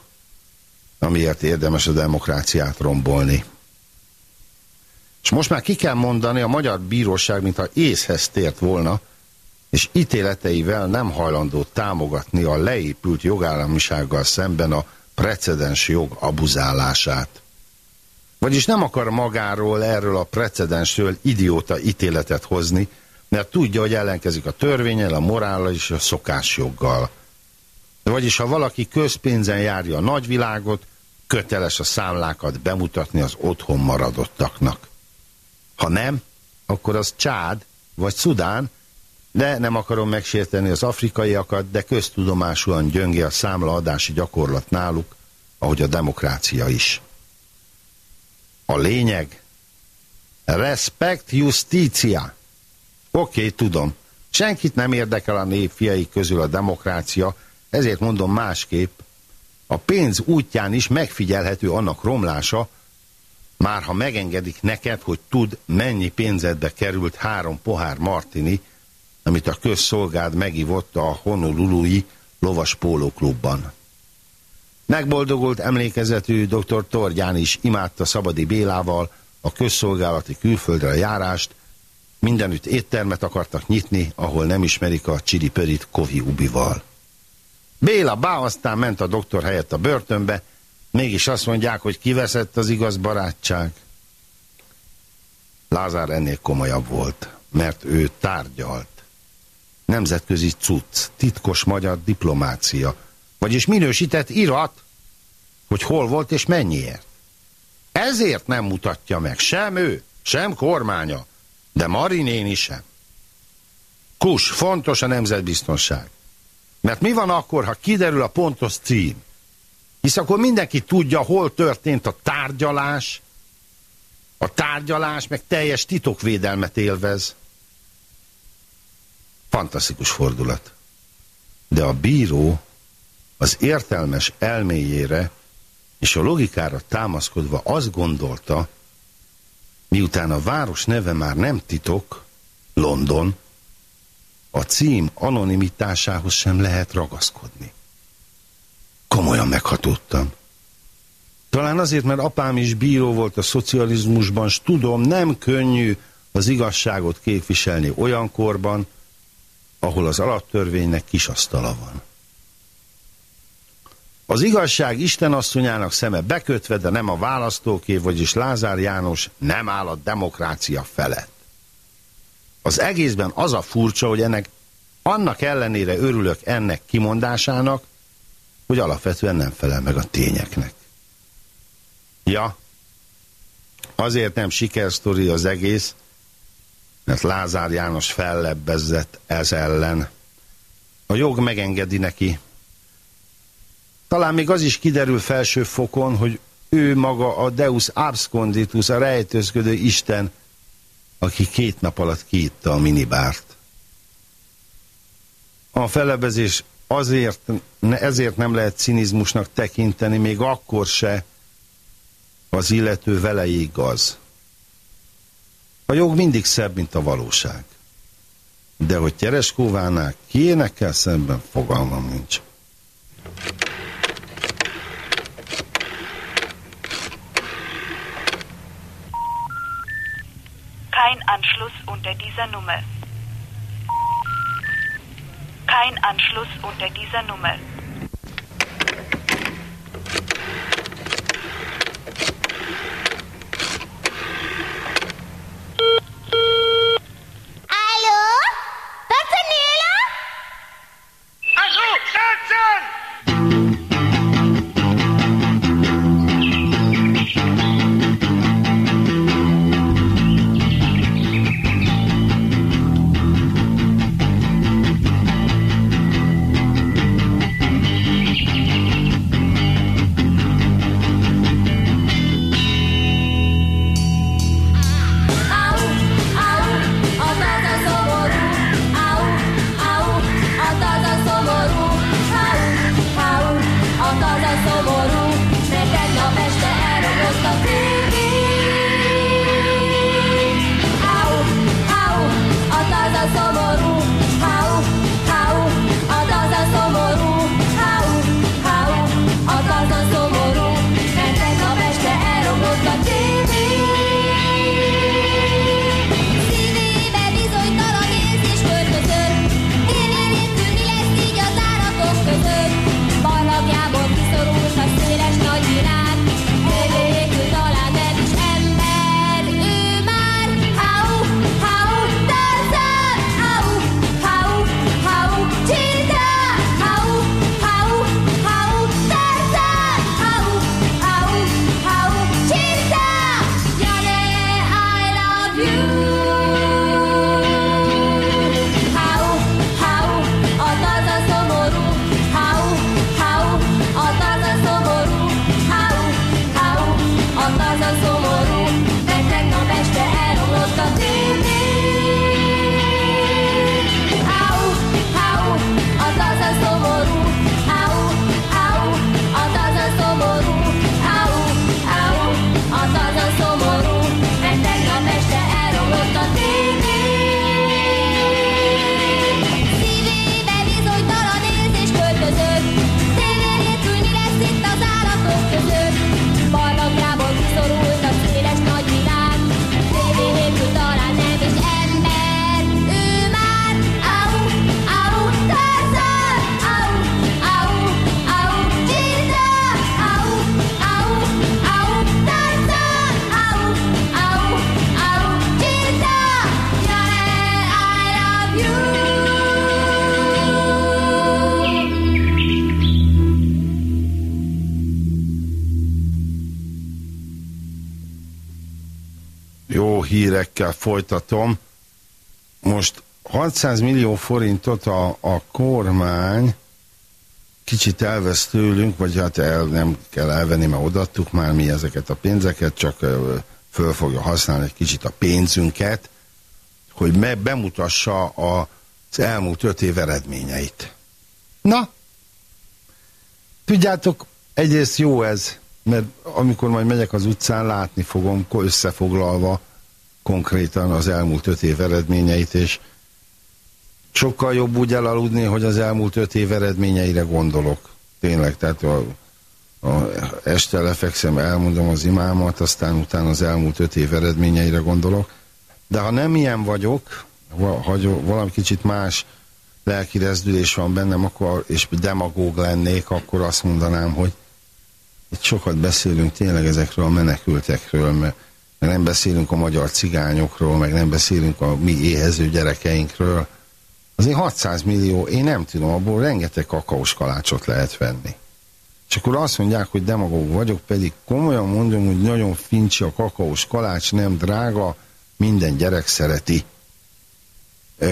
Speaker 1: amiért érdemes a demokráciát rombolni. És most már ki kell mondani, a magyar bíróság, mintha észhez tért volna, és ítéleteivel nem hajlandó támogatni a leépült jogállamisággal szemben a precedens jog abuzálását. Vagyis nem akar magáról, erről a precedensről idióta ítéletet hozni, mert tudja, hogy ellenkezik a törvényel, a morállal és a szokásjoggal. Vagyis ha valaki közpénzen járja a nagyvilágot, köteles a számlákat bemutatni az otthon maradottaknak. Ha nem, akkor az Csád vagy Szudán, de nem akarom megsérteni az afrikaiakat, de köztudomásúan gyönge a számlaadási gyakorlat náluk, ahogy a demokrácia is. A lényeg, respect justícia. Oké, okay, tudom, senkit nem érdekel a nép fiai közül a demokrácia, ezért mondom másképp, a pénz útján is megfigyelhető annak romlása, már ha megengedik neked, hogy tud, mennyi pénzedbe került három pohár martini, amit a közszolgád megivott a Honolului lovas pólóklubban. Megboldogult emlékezetű dr. Torgyán is imádta Szabadi Bélával a közszolgálati külföldre járást, mindenütt éttermet akartak nyitni, ahol nem ismerik a csiripörit Kovi Ubival. Béla bá aztán ment a doktor helyett a börtönbe, mégis azt mondják, hogy kiveszett az igaz barátság. Lázár ennél komolyabb volt, mert ő tárgyalt nemzetközi cucc, titkos magyar diplomácia, vagyis minősített irat, hogy hol volt és mennyiért. Ezért nem mutatja meg sem ő, sem kormánya, de Marinéni sem. Kus, fontos a nemzetbiztonság. Mert mi van akkor, ha kiderül a pontos cím? Hisz akkor mindenki tudja, hol történt a tárgyalás, a tárgyalás meg teljes titokvédelmet élvez. Fantasztikus fordulat. De a bíró az értelmes elméjére és a logikára támaszkodva azt gondolta, miután a város neve már nem titok, London, a cím anonimitásához sem lehet ragaszkodni. Komolyan meghatódtam. Talán azért, mert apám is bíró volt a szocializmusban, s tudom, nem könnyű az igazságot képviselni olyan korban, ahol az alaptörvénynek kis asztala van. Az igazság Isten asszonyának szeme bekötve, de nem a választóké, vagyis Lázár János nem áll a demokrácia felett. Az egészben az a furcsa, hogy ennek annak ellenére örülök ennek kimondásának, hogy alapvetően nem felel meg a tényeknek. Ja, azért nem sikersztori az egész, mert Lázár János fellebbezett ez ellen. A jog megengedi neki. Talán még az is kiderül felső fokon, hogy ő maga a Deus absconditus, a rejtőzködő Isten, aki két nap alatt kiitta a minibárt. A fellebezés azért, ezért nem lehet cinizmusnak tekinteni, még akkor se az illető vele igaz. A jog mindig szebb, mint a valóság. De hogy Tereskóvánál kiénekkel szemben fogalmam nincs.
Speaker 5: Kein Anschluss unter dieser Nummer. Kein Anschluss unter dieser Nummer.
Speaker 1: Hírekkel folytatom. Most 600 millió forintot a, a kormány kicsit elvesz tőlünk, vagy hát el, nem kell elvenni, mert odaadtuk már mi ezeket a pénzeket, csak föl fogja használni egy kicsit a pénzünket, hogy me, bemutassa a, az elmúlt öt év eredményeit. Na, tudjátok, egyrészt jó ez, mert amikor majd megyek az utcán, látni fogom összefoglalva konkrétan az elmúlt öt év eredményeit, és sokkal jobb úgy elaludni, hogy az elmúlt öt év eredményeire gondolok. Tényleg, tehát a, a, este lefekszem, elmondom az imámat, aztán utána az elmúlt öt év eredményeire gondolok. De ha nem ilyen vagyok, ha valami kicsit más lelki rezdülés van bennem, akkor, és demagóg lennék, akkor azt mondanám, hogy itt sokat beszélünk tényleg ezekről a menekültekről, mert nem beszélünk a magyar cigányokról, meg nem beszélünk a mi éhező gyerekeinkről, Azért 600 millió, én nem tudom, abból rengeteg kakaós kalácsot lehet venni. És akkor azt mondják, hogy demagóg vagyok, pedig komolyan mondom, hogy nagyon fincsi a kakaós kalács, nem drága, minden gyerek szereti.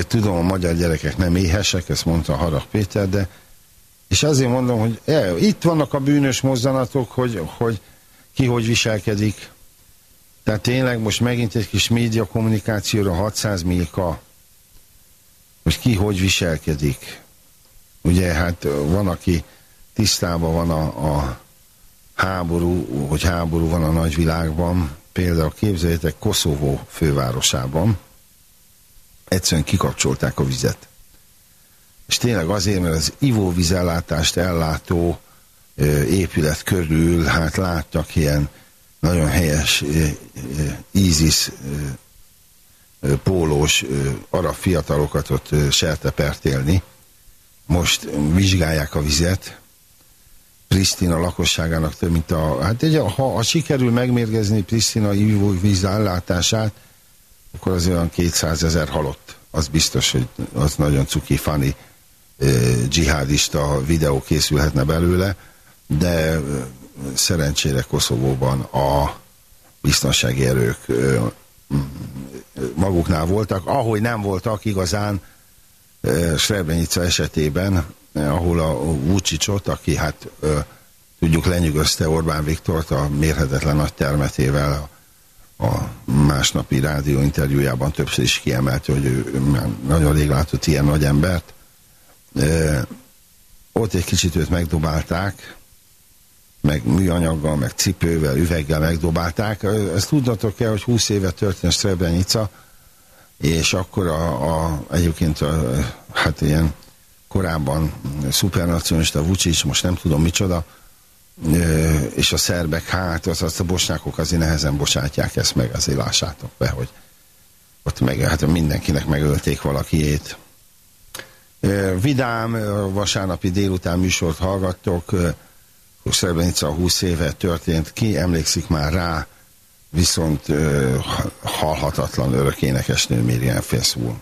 Speaker 1: Tudom, a magyar gyerekek nem éhesek, ezt mondta Harag Péter, de és azért mondom, hogy e, itt vannak a bűnös mozzanatok, hogy, hogy ki hogy viselkedik. Tehát tényleg most megint egy kis média kommunikációra 600 millió hogy ki hogy viselkedik. Ugye hát van, aki tisztában van a, a háború, hogy háború van a nagyvilágban, például képzeljétek Koszovó fővárosában, egyszerűen kikapcsolták a vizet. És tényleg azért, mert az ivóvízellátást ellátó ö, épület körül, hát láttak ilyen nagyon helyes ISIS pólós arab fiatalokat ott sertepertélni. Most vizsgálják a vizet. Pristina lakosságának több, mint a... Hát egy, ha, ha sikerül megmérgezni Pristina ivóvíz ellátását, akkor az olyan 200 ezer halott. Az biztos, hogy az nagyon cuki, funny dzsihádista videó készülhetne belőle, de szerencsére Koszovóban a biztonsági erők maguknál voltak, ahogy nem voltak igazán Srebrenica esetében, ahol a Vucicot, aki hát tudjuk lenyűgözte Orbán Viktort a mérhetetlen nagy termetével a másnapi rádió interjújában többször is kiemelte, hogy ő nagyon rég látott ilyen nagy embert. Ott egy kicsit őt megdobálták, meg műanyaggal, meg cipővel, üveggel megdobálták. Ezt tudnatok kell, hogy 20 éve történt Srebrenica, és akkor a, a, egyébként a, hát ilyen korábban szupernacionista Vucic, most nem tudom micsoda, és a szerbek, hát az, azt a bosnyákok azért nehezen bocsátják ezt meg, azért lássátok be, hogy ott meg, hát mindenkinek megölték valakiét. Vidám, vasárnapi délután műsort hallgattok, Srebrenica 20 éve történt ki, emlékszik már rá, viszont uh, halhatatlan örök énekesnő Miriam Feszúl.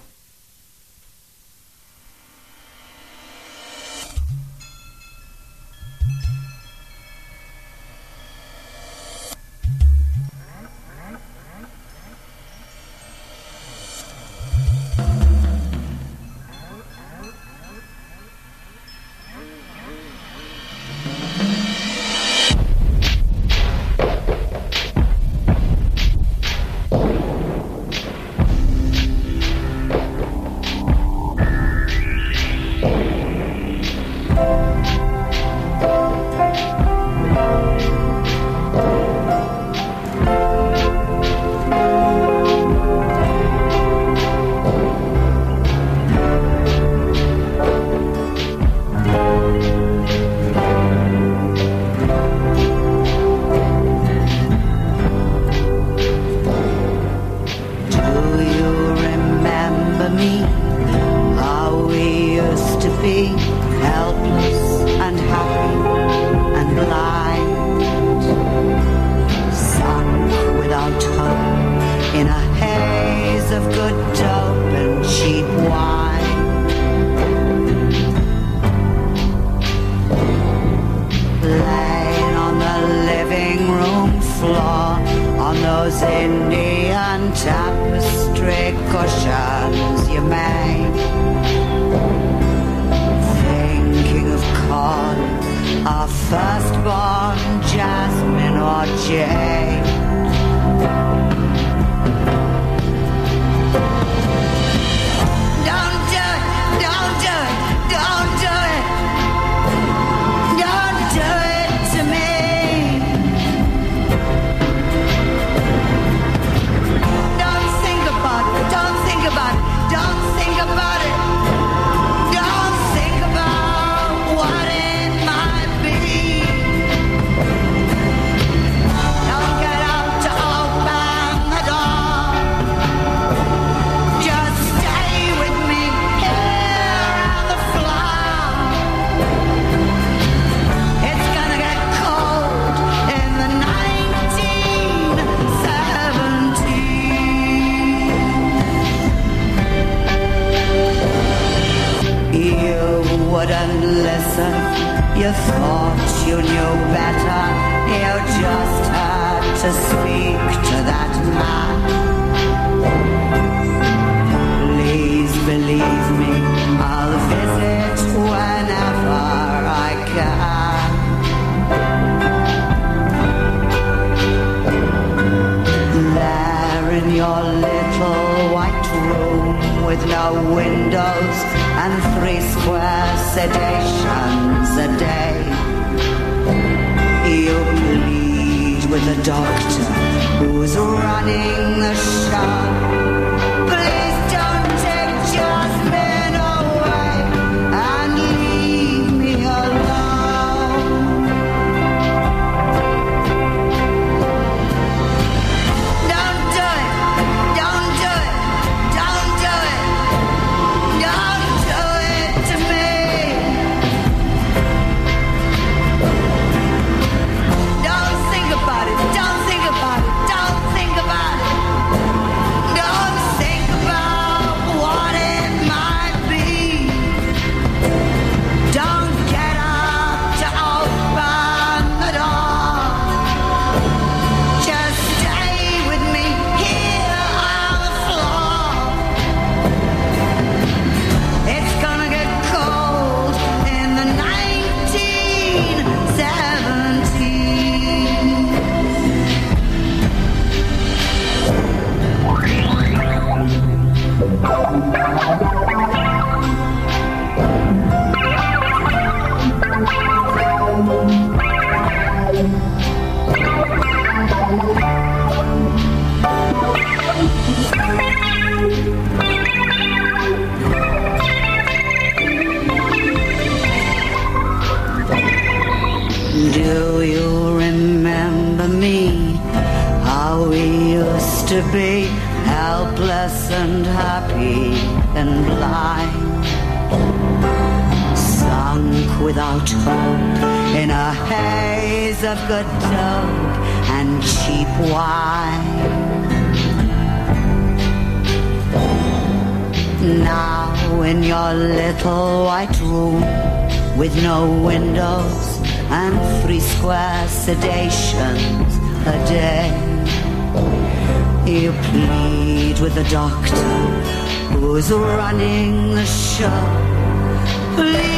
Speaker 3: In your little white room with no windows and three square sedations a day, you plead with the doctor who's running the show. Please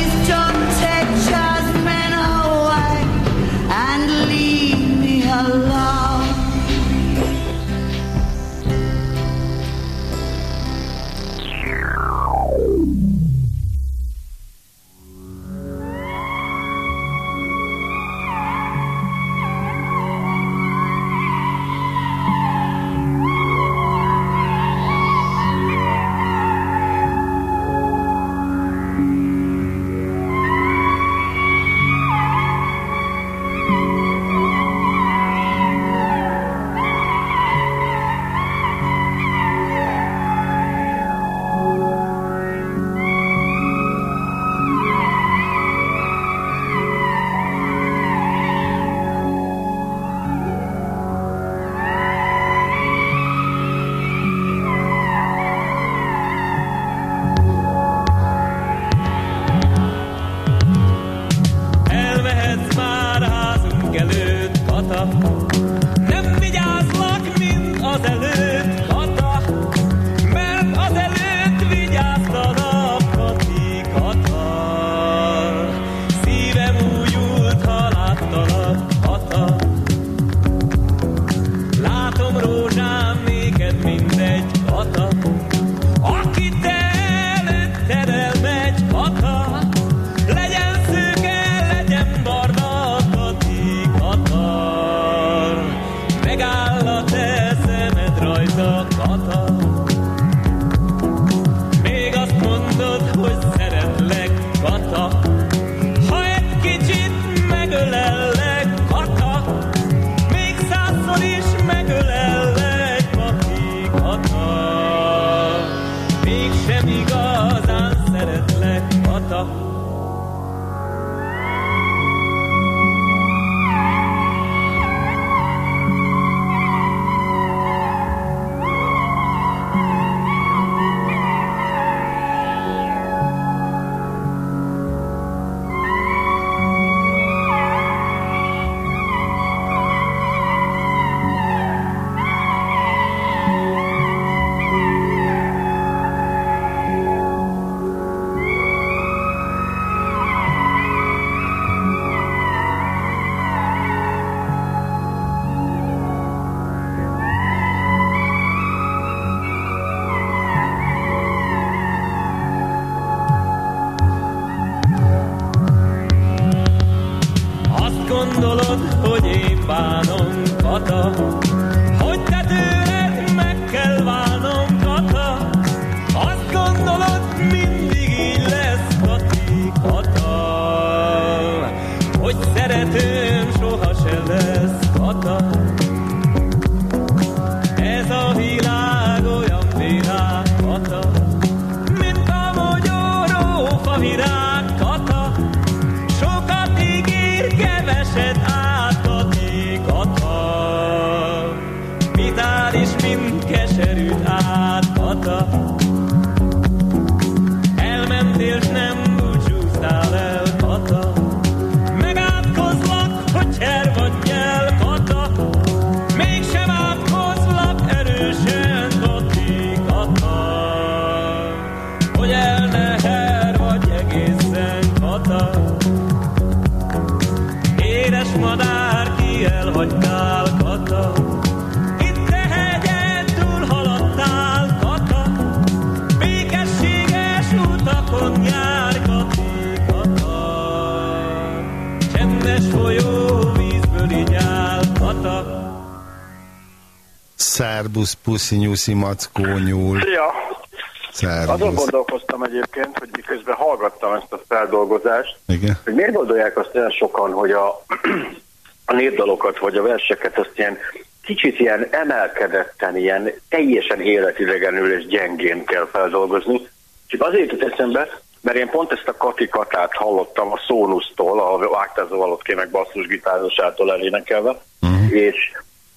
Speaker 1: Szerbusz, puszi, nyuszi, mackó, nyúl.
Speaker 6: Azon
Speaker 1: Szerbusz.
Speaker 6: gondolkoztam egyébként, hogy miközben hallgattam ezt a feldolgozást,
Speaker 1: Igen.
Speaker 6: hogy miért gondolják azt olyan sokan, hogy a, a népdalokat vagy a verseket azt ilyen kicsit ilyen emelkedetten, ilyen teljesen életidegenül és gyengén kell feldolgozni. Csak azért jut eszembe, mert én pont ezt a Kati Katát hallottam a Szónusztól, a Ágtázó Valotké meg basszusgitárosától elénekelve, uh-huh. és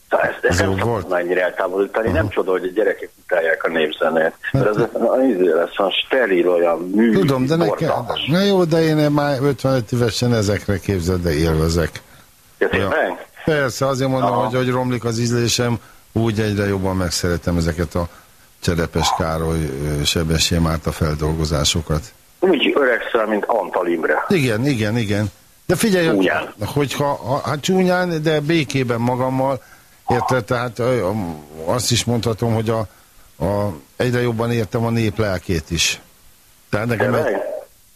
Speaker 6: ezt, ezt
Speaker 1: Ez
Speaker 6: nem
Speaker 1: volt.
Speaker 6: ennyire eltávolítani, nem csoda, hogy a gyerekek utálják a népzenét. Mert ez az izé lesz, olyan steril, olyan mű,
Speaker 1: Tudom, de nekem...
Speaker 6: borzalmas.
Speaker 1: Na jó, de én már 55 évesen ezekre képzeld, de élvezek.
Speaker 6: Ja,
Speaker 1: Ja. Persze, azért mondom,
Speaker 6: Aha.
Speaker 1: hogy, hogy romlik az ízlésem, úgy egyre jobban megszeretem ezeket a Cserepes Károly, ö, Sebessé Márta feldolgozásokat.
Speaker 6: Úgy öregszel, mint Antal Imre.
Speaker 1: Igen, igen, igen. De figyelj,
Speaker 6: Csúnyán.
Speaker 1: hogyha ha, hát csúnyán, de békében magammal, érted, tehát azt is mondhatom, hogy a, a, egyre jobban értem a nép lelkét is. Tehát nekem egy,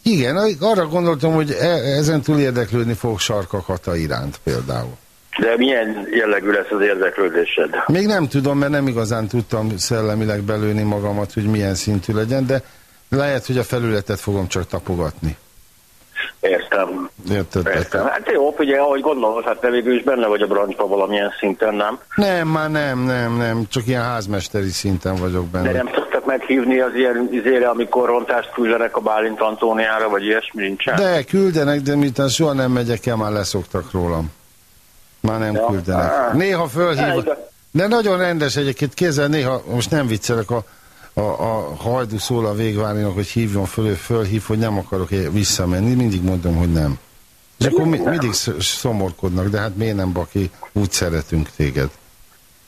Speaker 1: igen, arra gondoltam, hogy e, ezen túl érdeklődni fog Sarka Kata iránt például.
Speaker 6: De milyen jellegű lesz az érdeklődésed?
Speaker 1: Még nem tudom, mert nem igazán tudtam szellemileg belőni magamat, hogy milyen szintű legyen, de lehet, hogy a felületet fogom csak tapogatni.
Speaker 6: Értem.
Speaker 1: Érted?
Speaker 6: Értem. Hát jó, ugye, ahogy gondolod, hát te végül is benne vagy a brancsban valamilyen szinten, nem?
Speaker 1: Nem, már nem, nem, nem, csak ilyen házmesteri szinten vagyok
Speaker 6: De
Speaker 1: benne.
Speaker 6: nem szoktak meghívni az ilyen izére, amikor rontást küldenek a Bálint Antóniára, vagy ilyesmi nincsen?
Speaker 1: De küldenek, de miután soha nem megyek el, már leszoktak rólam. Már nem
Speaker 6: Ja.
Speaker 1: küldenek.
Speaker 6: Á.
Speaker 1: Néha fölhív. De nagyon rendes egyébként, kézzel néha, most nem viccelek, a, a, a hajdu szól a végvárinak, hogy hívjon föl, ő fölhív, hogy nem akarok visszamenni, mindig mondom, hogy nem. És akkor mi, mindig sz- szomorkodnak, de hát miért nem, Baki, úgy szeretünk téged.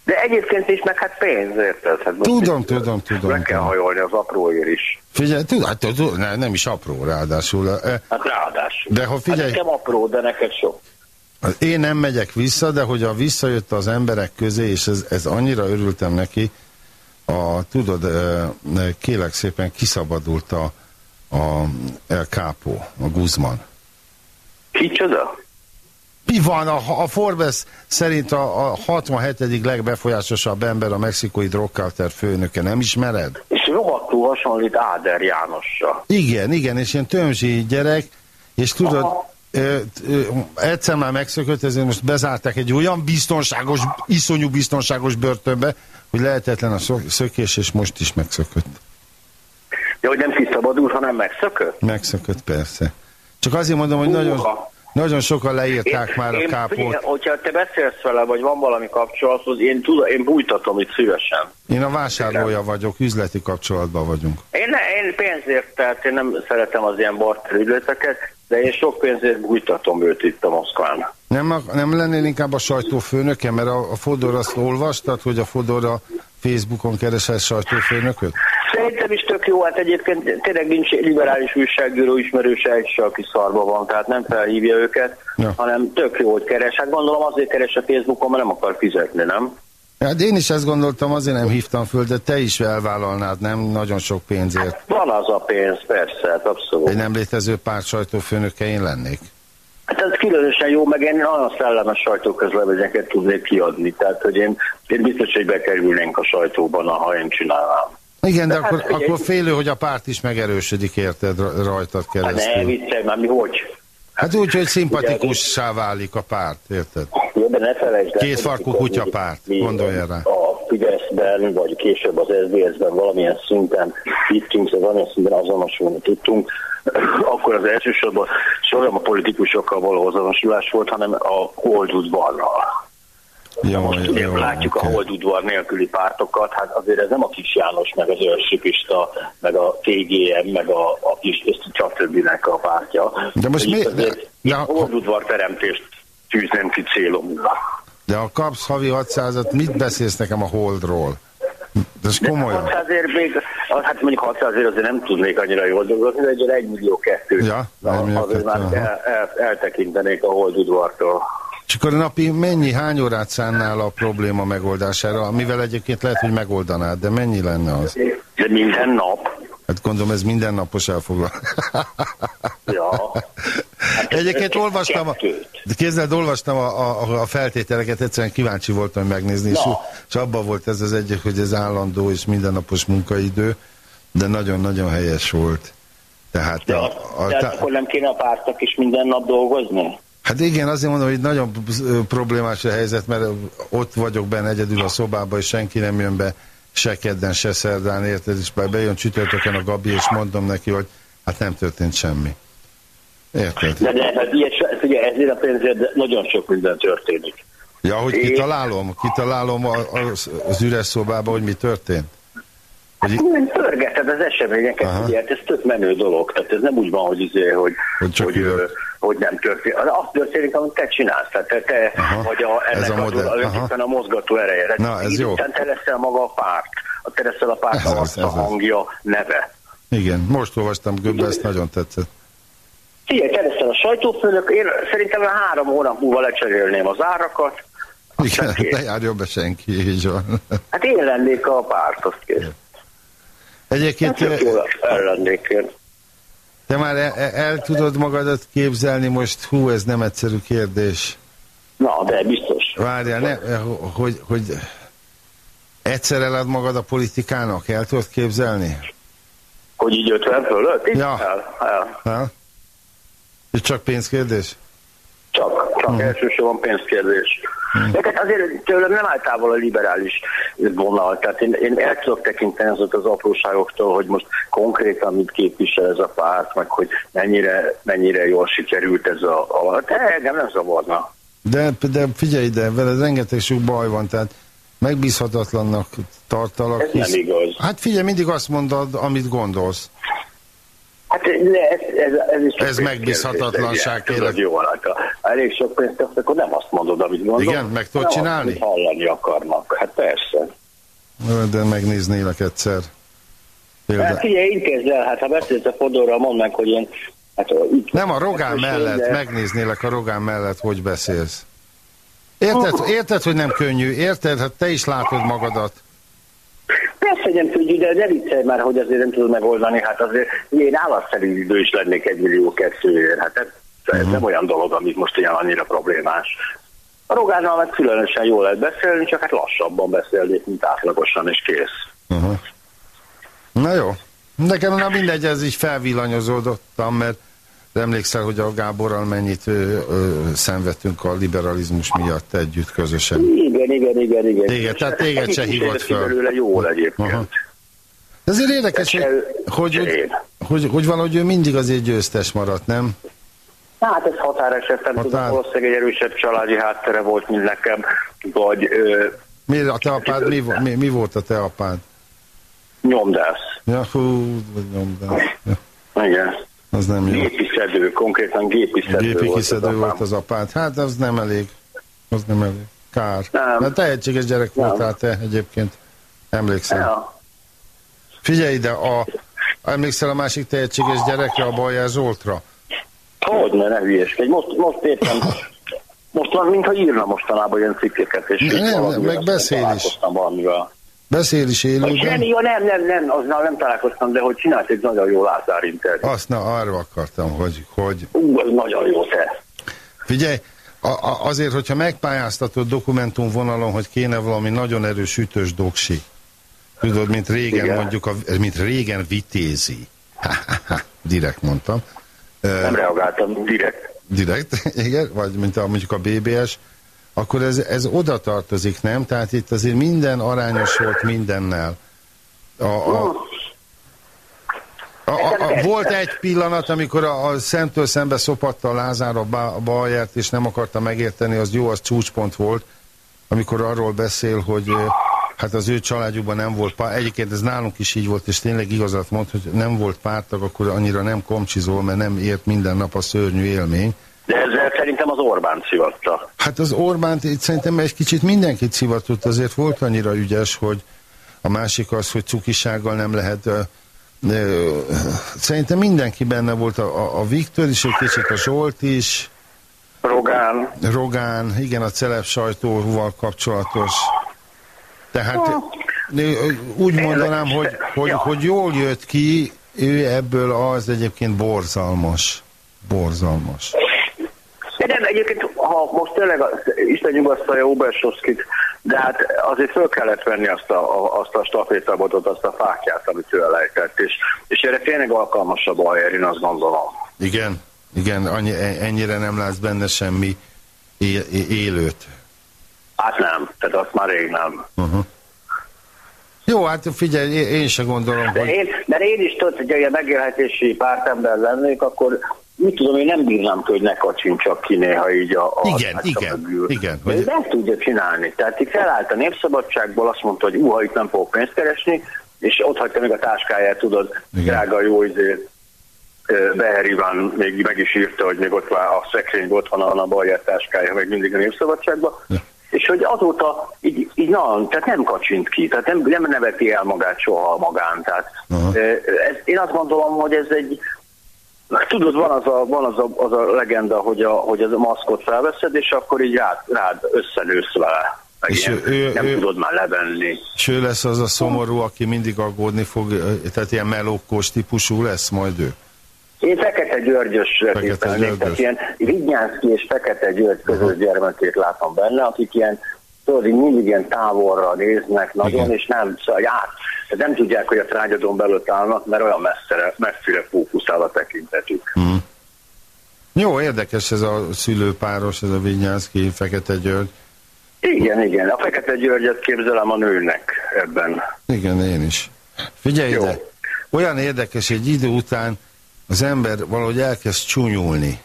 Speaker 6: De egyébként is meg hát pénz, érted? Hát
Speaker 1: Tudom, tudom, tudom,
Speaker 6: Le kell hajolni az apróért is.
Speaker 1: Figyelj, tud, hát, tud, ne, nem is apró ráadásul. eh,
Speaker 6: Hát ráadásul.
Speaker 1: De ha figyelj-
Speaker 6: Hát nekem apró, de neked sok.
Speaker 1: Én nem megyek vissza, de hogyha visszajött az emberek közé, és ez, ez annyira örültem neki, a, tudod, kélek szépen kiszabadult a, a El Capo, a Guzman.
Speaker 6: Kicsoda?
Speaker 1: Mi van? A, a Forbes szerint a, a 67. legbefolyásosabb ember a mexikói drogkárter főnöke, nem ismered?
Speaker 6: És rohadtul hasonlít Áder Jánossal.
Speaker 1: Igen, igen, és ilyen tömzsi gyerek, és tudod,
Speaker 6: Aha.
Speaker 1: Egyszer már megszökött, ezért most bezárták egy olyan biztonságos, iszonyú biztonságos börtönbe, hogy lehetetlen a szö- szökés, és most is megszökött.
Speaker 6: Ja, hogy nem kiszabadult, hanem megszökött?
Speaker 1: Megszökött, persze. Csak azért mondom, hogy nagyon, nagyon sokan leírták már a
Speaker 6: én,
Speaker 1: kápót.
Speaker 6: figyelj, hogyha te beszélsz vele, vagy van valami kapcsolatod, én, tudom, én bújtatom itt szívesen.
Speaker 1: Én a vásárlója vagyok, üzleti kapcsolatban vagyunk.
Speaker 6: Én, én pénzért, tehát én nem szeretem az ilyen barter ügyleteket, de én sok pénzért bújtatom őt itt a Moszkván.
Speaker 1: Nem, a- nem lennél inkább a sajtófőnöke, mert a, a Fodor azt olvastad, hogy a Fodor a Facebookon keresel sajtófőnököt?
Speaker 6: Szerintem is tök jó, hát egyébként tényleg nincs liberális újságíró ismerőse egy se, aki szarba van, tehát nem felhívja őket,
Speaker 1: Ja.
Speaker 6: hanem tök jó, hogy keres. Hát gondolom azért keres a Facebookon, mert nem akar fizetni, nem?
Speaker 1: Hát én is ezt gondoltam, azért nem hívtam föl, de te is elvállalnád, nem? Nagyon sok pénzért.
Speaker 6: Van az a pénz, persze, hát abszolút.
Speaker 1: Egy nem létező párt sajtófőnöke én lennék.
Speaker 6: Hát ez különösen jó, meg én nagyon szellemes sajtóközleményeket tudnék kiadni, tehát hogy én, én biztos, hogy bekerülnénk a sajtóban, ha én csinálnám.
Speaker 1: Igen, de,
Speaker 6: De hát
Speaker 1: akkor,
Speaker 6: figyelj-
Speaker 1: akkor félő, hogy a párt is megerősödik, érted, ra- rajtad
Speaker 6: Hát ne
Speaker 1: keresztül.
Speaker 6: viccelj már, mi hogy?
Speaker 1: Hát úgy, hogy szimpatikussá válik a párt, érted?
Speaker 6: Jó, de ne felejtsd el,
Speaker 1: Két farkú
Speaker 6: mikor
Speaker 1: kutyapárt,
Speaker 6: mi
Speaker 1: gondolj rá.
Speaker 6: A Fideszben, vagy később az SZDSZ-ben valamilyen szinten hittünk, szóval valamilyen szinten azonosulni tudtunk, akkor az elsősorban sorban a politikusokkal való azonosulás volt, hanem a holdudvarral.
Speaker 1: Jó,
Speaker 6: Most ugye
Speaker 1: jó,
Speaker 6: látjuk
Speaker 1: oké.
Speaker 6: a holdudvar nélküli pártokat, hát azért ez nem a Kis János, meg az Őrsipista, meg a TGM, meg a, a kis csak többinek a pártja.
Speaker 1: De most mi-
Speaker 6: azért
Speaker 1: de- de-
Speaker 6: holdudvar teremtést tűzném ki célomra.
Speaker 1: De ha kapsz havi 600-at, mit beszélsz nekem a holdról? De ez komolyan.
Speaker 6: 600 ér még, hát mondjuk 600 ér azért nem tudnék annyira jól dolgozni, de egy olyan 1 millió kettő.
Speaker 1: Ja,
Speaker 6: Na,
Speaker 1: 1 millió
Speaker 6: azért
Speaker 1: kettő,
Speaker 6: már
Speaker 1: aha.
Speaker 6: el, el, eltekintenék a holdudvartól.
Speaker 1: És akkor napi mennyi, hány órát szánnál a probléma megoldására, amivel egyébként lehet, hogy megoldanád, de mennyi lenne az?
Speaker 6: De minden nap.
Speaker 1: Hát gondolom ez mindennapos elfoglal.
Speaker 6: Ja. Hát
Speaker 1: Egyébként olvastam, a, képzeld, olvastam a, a, a feltételeket, egyszerűen kíváncsi voltam megnézni, és,
Speaker 6: Na.
Speaker 1: és abban volt ez az egyik, hogy ez állandó és mindennapos munkaidő, de nagyon-nagyon helyes volt. Tehát
Speaker 6: De,
Speaker 1: a,
Speaker 6: a, de akkor nem kéne a pártnak is minden nap dolgozni?
Speaker 1: Hát igen, azért mondom, hogy nagyon problémás a helyzet, mert ott vagyok benne egyedül a szobában, és senki nem jön be se kedden, se szerdán, érted? És bár bejön csütörtökön a Gabi, és mondom neki, hogy hát nem történt semmi. Érted?
Speaker 6: De, de hát ilyet, se- ugye ezért a pénzért nagyon sok minden történik.
Speaker 1: Ja, hogy kitalálom, kitalálom az, az üres szobában, hogy mi történt? Hogy,
Speaker 6: Hát, Pörgeted az eseményeket,
Speaker 1: Aha.
Speaker 6: ugye, hát ez tök menő dolog. Tehát ez nem úgy van, hogy, izé, hogy,
Speaker 1: Hogy
Speaker 6: hogy, ö, hogy nem történik. Az azt történik, amit te csinálsz. Tehát te, te
Speaker 1: Aha.
Speaker 6: vagy a,
Speaker 1: Ez
Speaker 6: ennek
Speaker 1: a
Speaker 6: a,
Speaker 1: modell.
Speaker 6: a, a, a mozgató ereje. Tehát
Speaker 1: Na, ez jó.
Speaker 6: te leszel maga a párt. A te leszel a párt
Speaker 1: Ez az, ez az.
Speaker 6: hangja, neve.
Speaker 1: igen, most olvastam Göbbe, ezt nagyon tetszett.
Speaker 6: Figyelj, te leszel a sajtófőnök, én szerintem három hónap múlva lecserélném az árakat.
Speaker 1: Igen, ne járjon be senki, így van.
Speaker 6: Hát én lennék a párt, azt kész.
Speaker 1: Egyébként
Speaker 6: Hát tök
Speaker 1: te,
Speaker 6: jól el lennék én.
Speaker 1: te már el, el tudod magadat képzelni most, hú, ez nem egyszerű kérdés.
Speaker 6: Na, de biztos.
Speaker 1: Várjál, ne, hogy, hogy egyszer elad magad a politikának, el tudod képzelni?
Speaker 6: Hogy így 50 fölött? Így
Speaker 1: Ja.
Speaker 6: El, el.
Speaker 1: Ha? Ez csak pénzkérdés?
Speaker 6: Csak, csak
Speaker 1: Mhm.
Speaker 6: elsősorban pénzkérdés. De hát azért tőlem nem áll távol a liberális vonal. Tehát én, én el tudok tekinteni azok az apróságoktól, hogy most konkrétan mit képvisel ez a párt, meg hogy mennyire, mennyire jól sikerült ez a... a de engem nem zavarna.
Speaker 1: De, de figyelj ide, veled rengeteg sok baj van, tehát megbízhatatlannak tartalak.
Speaker 6: Ez nem igaz.
Speaker 1: Hát figyelj, mindig azt mondod, amit gondolsz.
Speaker 6: Hát ez, ez, ez, is
Speaker 1: Ez megbízhatatlanság, tényleg.
Speaker 6: Jó, hát elég sok pénzt kapsz, akkor nem azt mondod, amit gondolsz.
Speaker 1: Igen, meg tudod csinálni?
Speaker 6: Azt, hallani akarnak. Hát persze.
Speaker 1: De megnéznélek egyszer.
Speaker 6: Hát
Speaker 1: Például.
Speaker 6: figyelj, intézd el, hát ha beszélsz a Fodorral, mondd meg, hogy én... Hát, itt,
Speaker 1: Nem, a Rogán
Speaker 6: Hát,
Speaker 1: mellett,
Speaker 6: de-
Speaker 1: megnéznélek a Rogán mellett, hogy beszélsz. Érted, érted, hogy nem könnyű, érted? Hát te is látod magadat.
Speaker 6: Nem tudjuk, de ne viccelj már, hogy azért nem tudod megoldani. Hát azért én állatszerű idő is lennék egy millió kettőért. Hát ez, ez
Speaker 1: Mhm.
Speaker 6: nem olyan dolog, amit most olyan annyira problémás. A Rogánnal meg különösen jól lehet beszélni, csak hát lassabban beszélnék, mint átlagosan, és kész.
Speaker 1: Uh-huh. Na jó. Nekem na mindegy, ez így felvillanyozódottam, mert emlékszel, hogy a Gáborral mennyit ö, ö, szenvedtünk a liberalizmus miatt együtt közösen.
Speaker 6: Igen, igen, igen, igen.
Speaker 1: Téged, tehát téged se hívott föl.
Speaker 6: belőle jól egyébként.
Speaker 1: Aha. De azért érdekes, hogy, hogy, hogy, hogy, hogy valahogy ő mindig azért győztes maradt, nem?
Speaker 6: Hát ez határeset, nem
Speaker 1: Határ.
Speaker 6: tudom, valószínűleg egy erősebb családi háttere volt, mint nekem, vagy ö,
Speaker 1: Miért a te apád, mi, mi, mi volt a te apád?
Speaker 6: nyomdász.
Speaker 1: Ja, hú, vagy nyomdás. Ja,
Speaker 6: Igen.
Speaker 1: Az nem jó.
Speaker 6: Gépi szedő, konkrétan gépi szedő
Speaker 1: Gépi
Speaker 6: volt az
Speaker 1: volt az apád. Hát az nem elég. Az nem elég. Kár.
Speaker 6: Nem.
Speaker 1: Mert tehetséges gyerek
Speaker 6: Nem.
Speaker 1: voltál te egyébként. Emlékszem.
Speaker 6: Ja.
Speaker 1: Figyelj ide, a, emlékszel a másik tehetséges gyerekre, a Bajer Zoltra?
Speaker 6: Hogy ne, ne hülyeskedj. Most, most éppen, most van, mintha írna mostanában ilyen cikkeket, és
Speaker 1: Nem,
Speaker 6: itt
Speaker 1: nem, meg beszél is.
Speaker 6: valamivel.
Speaker 1: Beszél is élőben?
Speaker 6: semmi, jó, nem, nem, nem, aznál nem találkoztam, de hogy csinált egy nagyon jó Lázár interjút.
Speaker 1: Azt na, arra akartam, hogy, hogy
Speaker 6: Ú, az nagyon jó te.
Speaker 1: Figyelj, a, a, azért, hogyha megpályáztatod dokumentum vonalon, hogy kéne valami nagyon erős ütős doksi, tudod, mint régen
Speaker 6: Igen.
Speaker 1: mondjuk, a, mint régen vitézi. Direkt mondtam.
Speaker 6: Nem reagáltam direkt.
Speaker 1: Direkt, igen, vagy mint a, mondjuk a BBS, akkor ez, ez oda tartozik, nem? Tehát itt azért minden arányos volt mindennel. A, a, a, a, a, volt egy pillanat, amikor a, a szemtől szembe szopatta a Lázár a Bajert, és nem akarta megérteni, az jó, az csúcspont volt, amikor arról beszél, hogy hát az ő családjukban nem volt párt. Egyébként ez nálunk is így volt, és tényleg igazat mond, hogy nem volt pártag, akkor annyira nem komcsizol, mert nem ért minden nap a szörnyű élmény.
Speaker 6: De ezzel szerintem az Orbán szivatta.
Speaker 1: Hát az Orbánt itt szerintem egy kicsit mindenkit szivatott, azért volt annyira ügyes, hogy a másik az, hogy cukisággal nem lehet... ö, Szerintem mindenki benne volt, a, a- a Viktor is, egy kicsit a Zsolt is,
Speaker 6: Rogán.
Speaker 1: Rogán, igen, a celeb sajtóval kapcsolatos. Tehát úgy mondanám, hogy, hogy, hogy jól jött ki, ő ebből az egyébként borzalmas. Borzalmas.
Speaker 6: De nem, egyébként, ha most tényleg a- Isten nyugasztalja Obersovskit, de hát azért föl kellett venni azt a, a, azt a stafétabotot, azt a fákját, amit ő elejtett, és, és erre tényleg alkalmas a én azt gondolom.
Speaker 1: Igen, igen, annyi, ennyire nem látsz benne semmi élőt.
Speaker 6: Hát nem, tehát azt már rég nem.
Speaker 1: Uh-huh. Jó, hát figyelj, én, én se gondolom,
Speaker 6: De
Speaker 1: hogy...
Speaker 6: én, de én is tudod, hogy ilyen megélhetési pártember lennék, akkor mit tudom, én nem bírnám, hogy ne kacsincsak ki néha így a, a
Speaker 1: Igen, igen,
Speaker 6: mögül.
Speaker 1: igen,
Speaker 6: De
Speaker 1: hogy-
Speaker 6: tudja csinálni. Tehát itt felállt a népszabadságból, azt mondta, hogy uha, itt nem fogok pénzt keresni, és ott hagyta még a táskáját, tudod,
Speaker 1: Igen.
Speaker 6: drága jó izé, Beher Iván még meg is írta, hogy még ott van a szekrényben, ott van a, a Bajer táskája, meg mindig a népszabadságban.
Speaker 1: Ja.
Speaker 6: És hogy azóta így, így na, tehát nem kacsint ki, tehát nem, nem neveti el magát soha magán. Tehát,
Speaker 1: Aha.
Speaker 6: ö, ez, én azt gondolom, hogy ez egy Tudod, van az a, van az a, az a legenda, hogy a, hogy az a maszkot felveszed, és akkor így rád, rád összenősz vele. Meg
Speaker 1: És
Speaker 6: ilyen,
Speaker 1: ő-
Speaker 6: nem
Speaker 1: ő-
Speaker 6: tudod már levenni.
Speaker 1: És ő lesz az a szomorú, aki mindig aggódni fog, tehát ilyen melókos típusú lesz majd ő.
Speaker 6: Én Fekete Györgyös
Speaker 1: Fekete Györgyös.
Speaker 6: tehát ilyen Vignyánszki és Fekete György közös gyermekét látom benne, akik ilyen, tudod, így mindig ilyen távolra néznek nagyon,
Speaker 1: Igen.
Speaker 6: és nem, szóval át, tehát nem tudják, hogy a trágyadon belőtt állnak, mert olyan messzire, messzire fókuszál a tekintetük.
Speaker 1: Jó, érdekes ez a szülőpáros, ez a Vinyánszki, Fekete György.
Speaker 6: Igen, igen, a Fekete Györgyet képzelem a nőnek ebben.
Speaker 1: Igen, én is. Figyelj
Speaker 6: Jó.
Speaker 1: ide, olyan érdekes, egy idő után az ember valahogy elkezd csúnyulni.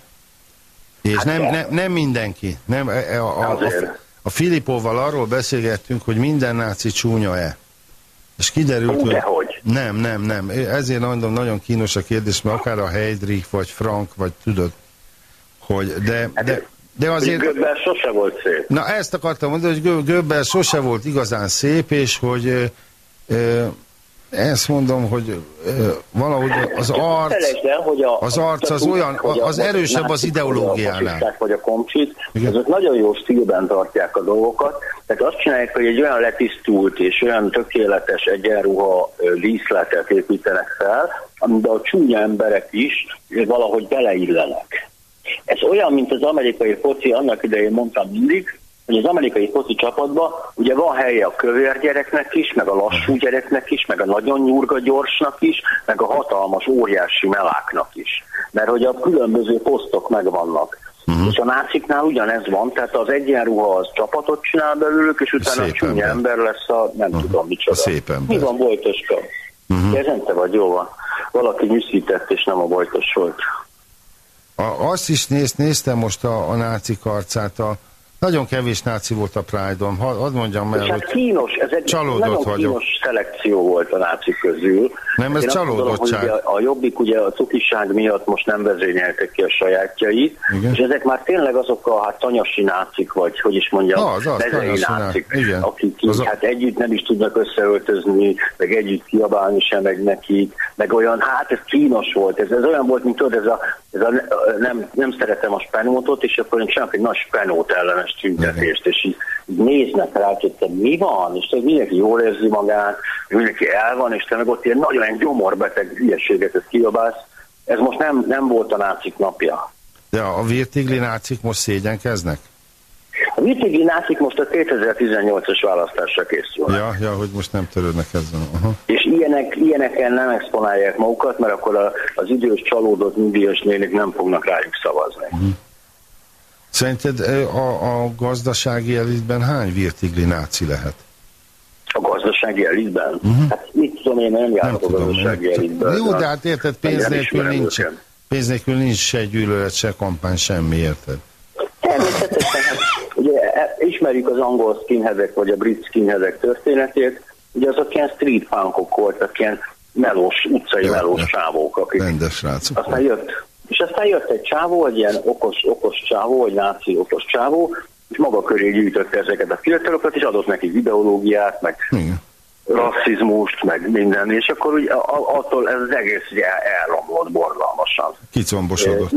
Speaker 1: És nem, nem, nem mindenki. Nem, a, a, a, a,
Speaker 6: Azért.
Speaker 1: a Filipóval arról beszélgettünk, hogy minden náci csúnya-e. És kiderült,
Speaker 6: Hú,
Speaker 1: hogy...
Speaker 6: dehogy.
Speaker 1: Nem, nem, nem. Ezért mondom, nagyon kínos a kérdés, mert akár a Heydrich, vagy Frank, vagy tudod, hogy... De, de, de azért...
Speaker 6: Göbbel sose volt szép.
Speaker 1: Na ezt akartam mondani, hogy Gö- Göbbel sose volt igazán szép, és hogy ö, ö, ezt mondom, hogy ö, valahogy az arc,
Speaker 6: el, hogy a,
Speaker 1: az arc az olyan, az erősebb az ideológiánál.
Speaker 6: Vagy a, komcsit,
Speaker 1: Igen.
Speaker 6: azok nagyon jó stílben tartják a dolgokat, tehát azt csinálják, hogy egy olyan letisztult és olyan tökéletes egyenruha díszletet építenek fel, amiben a csúnya emberek is valahogy beleillenek. Ez olyan, mint az amerikai foci, annak idején mondtam mindig, hogy az amerikai foci csapatban ugye van helye a kövér gyereknek is, meg a lassú gyereknek is, meg a nagyon nyurga gyorsnak is, meg a hatalmas, óriási meláknak is. Mert hogy a különböző posztok megvannak. Uh-huh. És a náciknál ugyanez van, tehát az egyenruha az csapatot csinál belőlük, és utána
Speaker 1: Szép
Speaker 6: a csúnya
Speaker 1: ember.
Speaker 6: ember lesz a nem uh-huh. tudom micsoda.
Speaker 1: A szép ember.
Speaker 6: Mi van, Bojtoska? Uh-huh. Ezen te vagy, jó van. Valaki nyűszített, és nem a Bojtos volt.
Speaker 1: A, azt is néz, néztem most a, a náci arcát, a, nagyon kevés náci volt a Pride-on, ha, hadd mondjam el,
Speaker 6: hát
Speaker 1: hogy
Speaker 6: kínos, ez egy
Speaker 1: Csalódott
Speaker 6: nagyon
Speaker 1: vagyok.
Speaker 6: kínos szelekció volt a nácik közül.
Speaker 1: Nem, ez
Speaker 6: Én
Speaker 1: csalódottság.
Speaker 6: ugye a, a jobbik ugye a cukiság miatt most nem vezényeltek ki a sajátjait,
Speaker 1: Igen.
Speaker 6: és ezek már tényleg azok a hát tanyasi nácik, vagy hogy is mondjam,
Speaker 1: Az, az, tanyasi nácik. Igen.
Speaker 6: akik
Speaker 1: Az a-
Speaker 6: hát együtt nem is tudnak összeöltözni, meg együtt kiabálni sem meg nekik, meg olyan, hát ez kínos volt, ez, ez olyan volt, mint tudod, ez a, ez a nem, nem szeretem a spenótot, és akkor én csinálok egy nagy spenót ellenes tüntetést, és így, néznek rá, hogy te mi van, és te mindenki jól érzi magát, mindenki el van, és te meg ott ilyen nagyon gyomorbeteg hülyeséget kiabálsz. Ez most nem, nem volt a nácik napja.
Speaker 1: De a vértigli nácik most szégyenkeznek?
Speaker 6: A Vitigi nácik most a 2018-as választásra készülnek.
Speaker 1: Ja, ja, hogy most nem törődnek ezzel. Aha.
Speaker 6: És ilyenek, ilyeneken nem exponálják magukat, mert akkor a, az idős csalódott nyugdíjas nénik nem fognak rájuk szavazni.
Speaker 1: Szerinted a, a gazdasági elitben hány vértigli náci lehet?
Speaker 6: A gazdasági elitben? Uh-huh. Hát mit tudom én, nem járok a gazdasági elitben.
Speaker 1: Jó, de hát érted, pénz nélkül nincs, pénz nélkül nincs se gyűlölet, se kampány, semmi, érted?
Speaker 6: Természetesen, hát, ugye e- ismerjük az angol skinheadek vagy a brit skinheadek történetét, ugye azok ilyen street punkok voltak, ilyen melós, utcai
Speaker 1: Ja,
Speaker 6: melós
Speaker 1: ja.
Speaker 6: csávók, akik
Speaker 1: Rendes srácok.
Speaker 6: aztán jött, és aztán jött egy csávó, egy ilyen okos, okos csávó, egy náci okos csávó, és maga köré gyűjtötte ezeket a fiatalokat, és adott nekik ideológiát, meg
Speaker 1: Igen.
Speaker 6: rasszizmust, meg minden, és akkor úgy attól ez az egész ugye elromlott borzalmasan.
Speaker 1: Kicombosodott.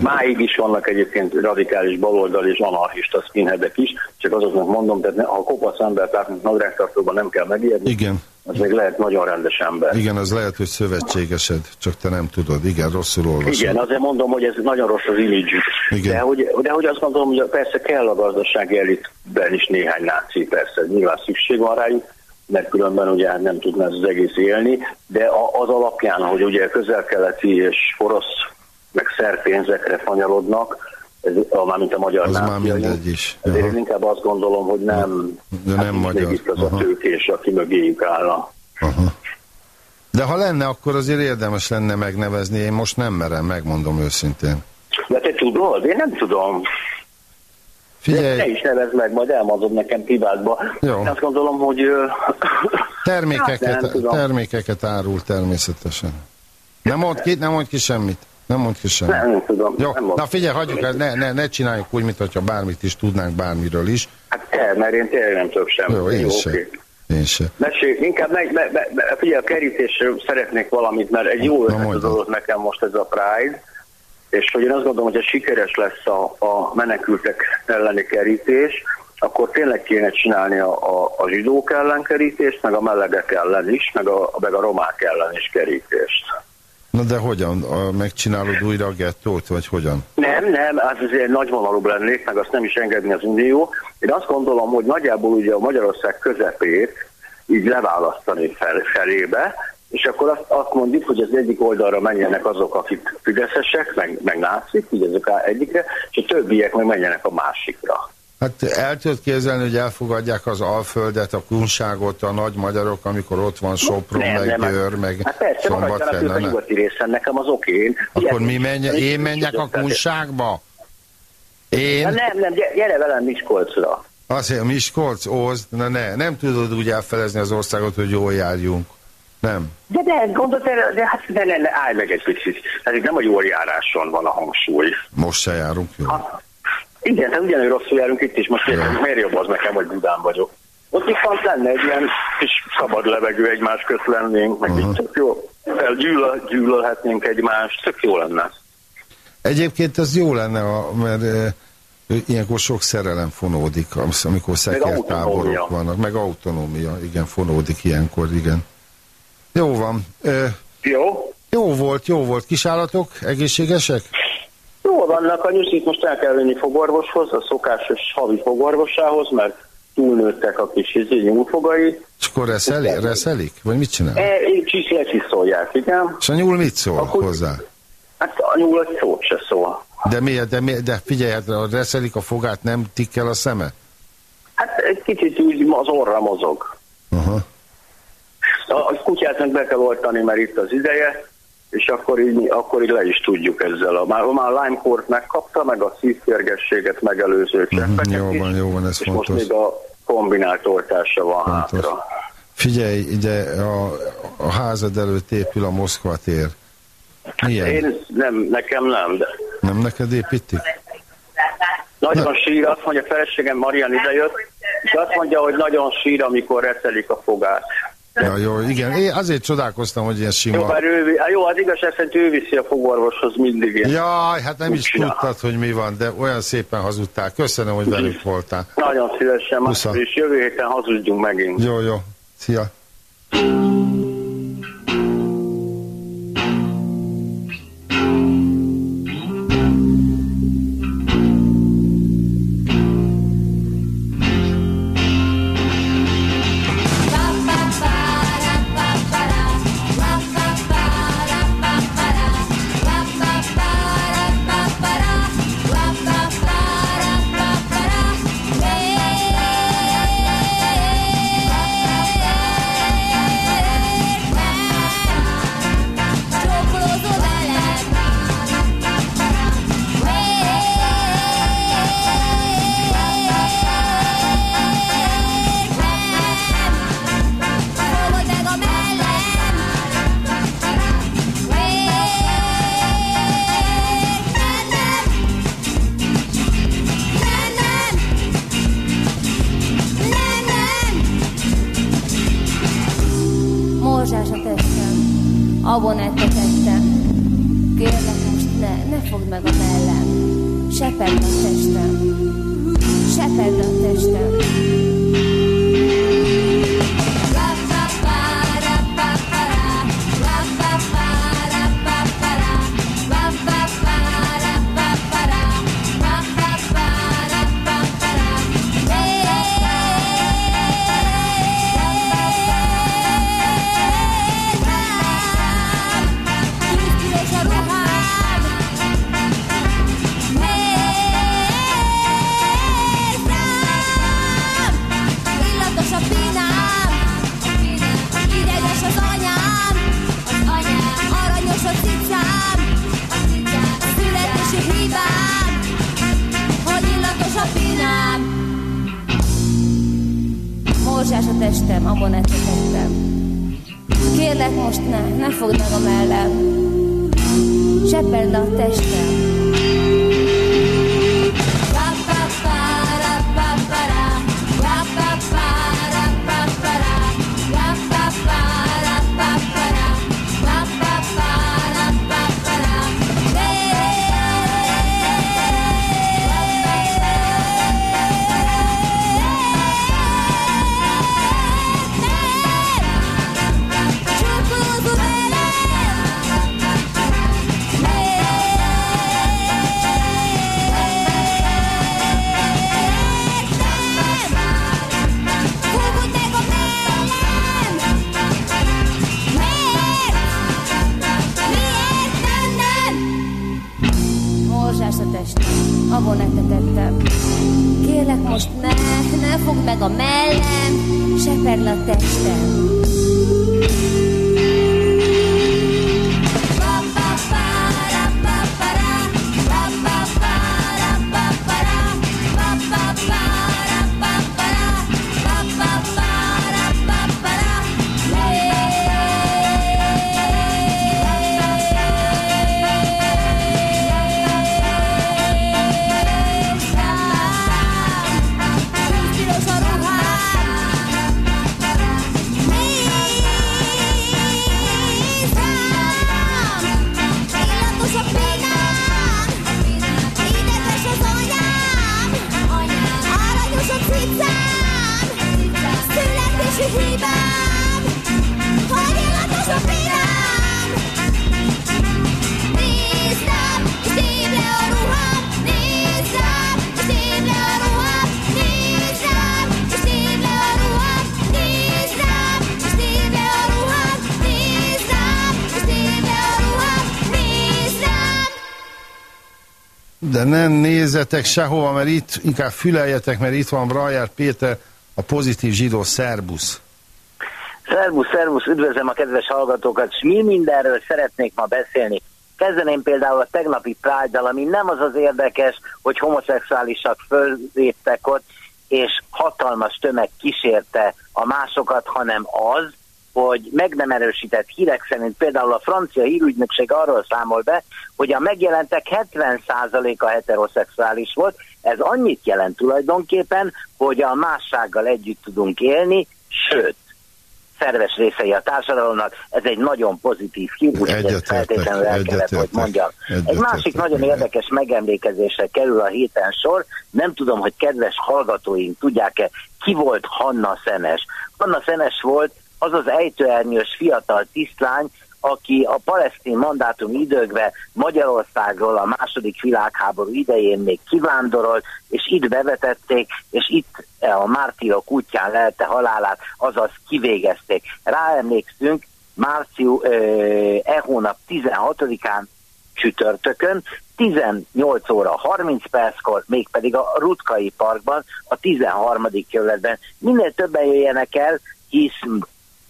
Speaker 6: Máig is vannak egyébként radikális baloldali és anarchista skinheadek is, csak azoknak mondom, tehát ha kopasz embert látnak nadrágtartóban nem kell megijedni,
Speaker 1: Igen,
Speaker 6: az még lehet nagyon rendes ember.
Speaker 1: igen, az lehet, hogy szövetségesed, csak te nem tudod. Igen, rosszul olvasod.
Speaker 6: Igen, azért mondom, hogy ez nagyon rossz az imidzsük.
Speaker 1: Igen.
Speaker 6: De hogy, de hogy azt gondolom, hogy persze kell a gazdasági elitben is néhány náci, persze, nyilván szükség van rájuk, mert különben ugye nem tudna ez az egész élni, de az alapján, hogy ugye közel-keleti és orosz meg szerpénzekre fanyalodnak, ez, mármint a magyar
Speaker 1: Az már
Speaker 6: náciaink,
Speaker 1: mindegy is.
Speaker 6: Ezért
Speaker 1: Aha.
Speaker 6: én inkább azt gondolom, hogy nem,
Speaker 1: De nem
Speaker 6: hát
Speaker 1: magyar.
Speaker 6: Itt az
Speaker 1: Aha.
Speaker 6: a tőkés, aki mögéjük állna.
Speaker 1: Aha. De ha lenne, akkor azért érdemes lenne megnevezni. Én most nem merem, megmondom őszintén.
Speaker 6: De te tudod? Én nem tudom.
Speaker 1: Figyelj,
Speaker 6: is nevezd meg, majd elmondod nekem privátba.
Speaker 1: Jó.
Speaker 6: Én azt gondolom, hogy... Hát nem
Speaker 1: termékeket,
Speaker 6: tudom.
Speaker 1: termékeket árul természetesen. Nem mond ki, nem mond ki semmit. Nem mond ki semmit.
Speaker 6: Nem, nem tudom.
Speaker 1: Jó,
Speaker 6: nem
Speaker 1: na figyelj, hagyjuk, el, ne, ne, ne csináljuk úgy, mintha bármit is tudnánk bármiről is.
Speaker 6: Hát kell, mert én tényleg nem tudok semmit.
Speaker 1: Jó, én se.
Speaker 6: oké.
Speaker 1: Én se.
Speaker 6: Mesélj, inkább meg, me, me, me, figyelj, a kerítésről szeretnék valamit, mert egy jó ötlet
Speaker 1: mondjad.
Speaker 6: adott nekem most ez a Pride, és hogy én azt gondolom, hogy ha sikeres lesz a, a menekültek elleni kerítés, akkor tényleg kéne csinálni a, a, a zsidók ellen kerítést, meg a melegek ellen is, meg a, meg a romák ellen is kerítést.
Speaker 1: Na de hogyan? A, megcsinálod újra a gettót, vagy hogyan?
Speaker 6: Nem, nem, az azért nagyvonalúbb lennék, meg azt nem is engedni az Unió. Én azt gondolom, hogy nagyjából ugye a Magyarország közepét így leválasztani fel, felébe, és akkor azt, azt mondjuk, hogy az egyik oldalra menjenek azok, akik fideszesek, meg, meg nácik, ugye ezek egyikre, és a többiek meg menjenek a másikra.
Speaker 1: Hát el tudod képzelni, hogy elfogadják az Alföldet, a Kunságot, a nagy magyarok, amikor ott van Sopron, meg Győr, meg
Speaker 6: hát persze, a
Speaker 1: Szombathely. ne?
Speaker 6: nyugati részen, nekem az oké.
Speaker 1: Akkor mi menje, én menjek a Kunságba? Én?
Speaker 6: Hát nem, nem, gyere, velem Miskolcra.
Speaker 1: Mondja, Miskolc, Ózd, na ne, nem tudod úgy elfelezni az országot, hogy jól járjunk. Nem.
Speaker 6: De de, gondolt erre, de hát ne, ne, ne, állj meg egy picit. Itt nem a jól járáson van a hangsúly.
Speaker 1: Most se járunk jól.
Speaker 6: Ha, igen, tehát ugyanúgy rosszul járunk itt is, most
Speaker 1: Ja.
Speaker 6: miért jobb az nekem, hogy Budán vagyok. Ott viszont lenne egy ilyen kis szabad levegő egymás közt lennénk, meg így tök jó. Felgyűlöl, gyűlölhetnénk egymást, tök jó lenne.
Speaker 1: Egyébként az jó lenne, mert e, ilyenkor sok szerelem fonódik, am- amikor szekertáborok
Speaker 6: autonómia.
Speaker 1: vannak, meg autonómia, igen, fonódik ilyenkor, igen. Jó van. E,
Speaker 6: Jó?
Speaker 1: jó volt, jó volt. Kisállatok? Egészségesek?
Speaker 6: Jó vannak, a nyuszit most el kell venni fogorvoshoz, a szokásos havi fogorvosához, mert túlnőttek a kis izé, nyúlfogai.
Speaker 1: És akkor reszeli, reszelik? Vagy mit csinál?
Speaker 6: E, kis lecsiszolják, igen.
Speaker 1: És a nyúl mit szól
Speaker 6: Akkor-
Speaker 1: hozzá?
Speaker 6: Hát a nyúl egy szót se szól.
Speaker 1: De miért, de, miért, de figyelj, hát, ha reszelik a fogát, nem tikkel a szeme?
Speaker 6: Hát egy kicsit úgy az orra mozog.
Speaker 1: Aha.
Speaker 6: A, a kutyát meg be kell oltani, mert itt az ideje, és akkor így, akkor így le is tudjuk ezzel. A, már, már a Lyme-kort megkapta, meg a szívférgességet megelőző cseppeket
Speaker 1: Mhm, jó
Speaker 6: is,
Speaker 1: van, jó van, ez
Speaker 6: és
Speaker 1: fontos.
Speaker 6: most még a kombinált oltása van
Speaker 1: Fontos.
Speaker 6: hátra.
Speaker 1: Figyelj, ide a, a házad előtt épül a Moszkva tér. Milyen?
Speaker 6: Én nem, nekem nem, de
Speaker 1: Nem neked építik?
Speaker 6: nagyon sír, azt mondja, a feleségem Marian idejött, és azt mondja, hogy nagyon sír, amikor reszelik a fogát.
Speaker 1: Ja, jó, igen. Én azért csodálkoztam, hogy ilyen
Speaker 6: Jó,
Speaker 1: sima.
Speaker 6: bár ő, jó, az igazság szerint ő viszi a fogorvoshoz mindig. Ilyen.
Speaker 1: Jaj, hát nem
Speaker 6: Úgy
Speaker 1: is
Speaker 6: csinál.
Speaker 1: tudtad, hogy mi van, de olyan szépen hazudtál. Köszönöm, hogy velük voltál.
Speaker 6: Nagyon szívesen, és jövő héten hazudjunk megint.
Speaker 1: Jó, jó. Szia.
Speaker 7: Nem
Speaker 1: nézzetek sehova, mert itt inkább füleljetek, mert itt van Brajer Péter, a pozitív zsidó szerbusz.
Speaker 8: Szervusz, szervusz, üdvözlöm a kedves hallgatókat, és mi mindenről szeretnék ma beszélni. Kezdeném például a tegnapi Pride-dal, ami nem az az érdekes, hogy homoszexuálisak föléptek ott, és hatalmas tömeg kísérte a másokat, hanem az, hogy meg nem erősített hírek szerint például a francia hírügynökség arról számol be, hogy a megjelentek 70%-a heteroszexuális volt. Ez annyit jelent tulajdonképpen, hogy a mássággal együtt tudunk élni, sőt, szerves részei a társadalomnak, ez egy nagyon pozitív hír, úgyhogy feltétlenül el kellett, hogy
Speaker 1: egyetértek,
Speaker 8: mondjam. Egy másik nagyon érdekes megemlékezésre kerül a héten sor, nem tudom, hogy kedves hallgatóink tudják-e, ki volt Hanna Szenes. Hanna Szenes volt az az ejtőernyős fiatal tisztlány, aki a palesztin mandátum időkben Magyarországról a második világháború idején még kivándorolt, és itt bevetették, és itt a mártírok útján lelte halálát, azaz kivégezték. Ráemlékszünk, márciu, e hónap 16-án csütörtökön, 18 óra 30 perckor, mégpedig a Rutkai Parkban, a 13. kerületben. Minél többen jöjjenek el, hisz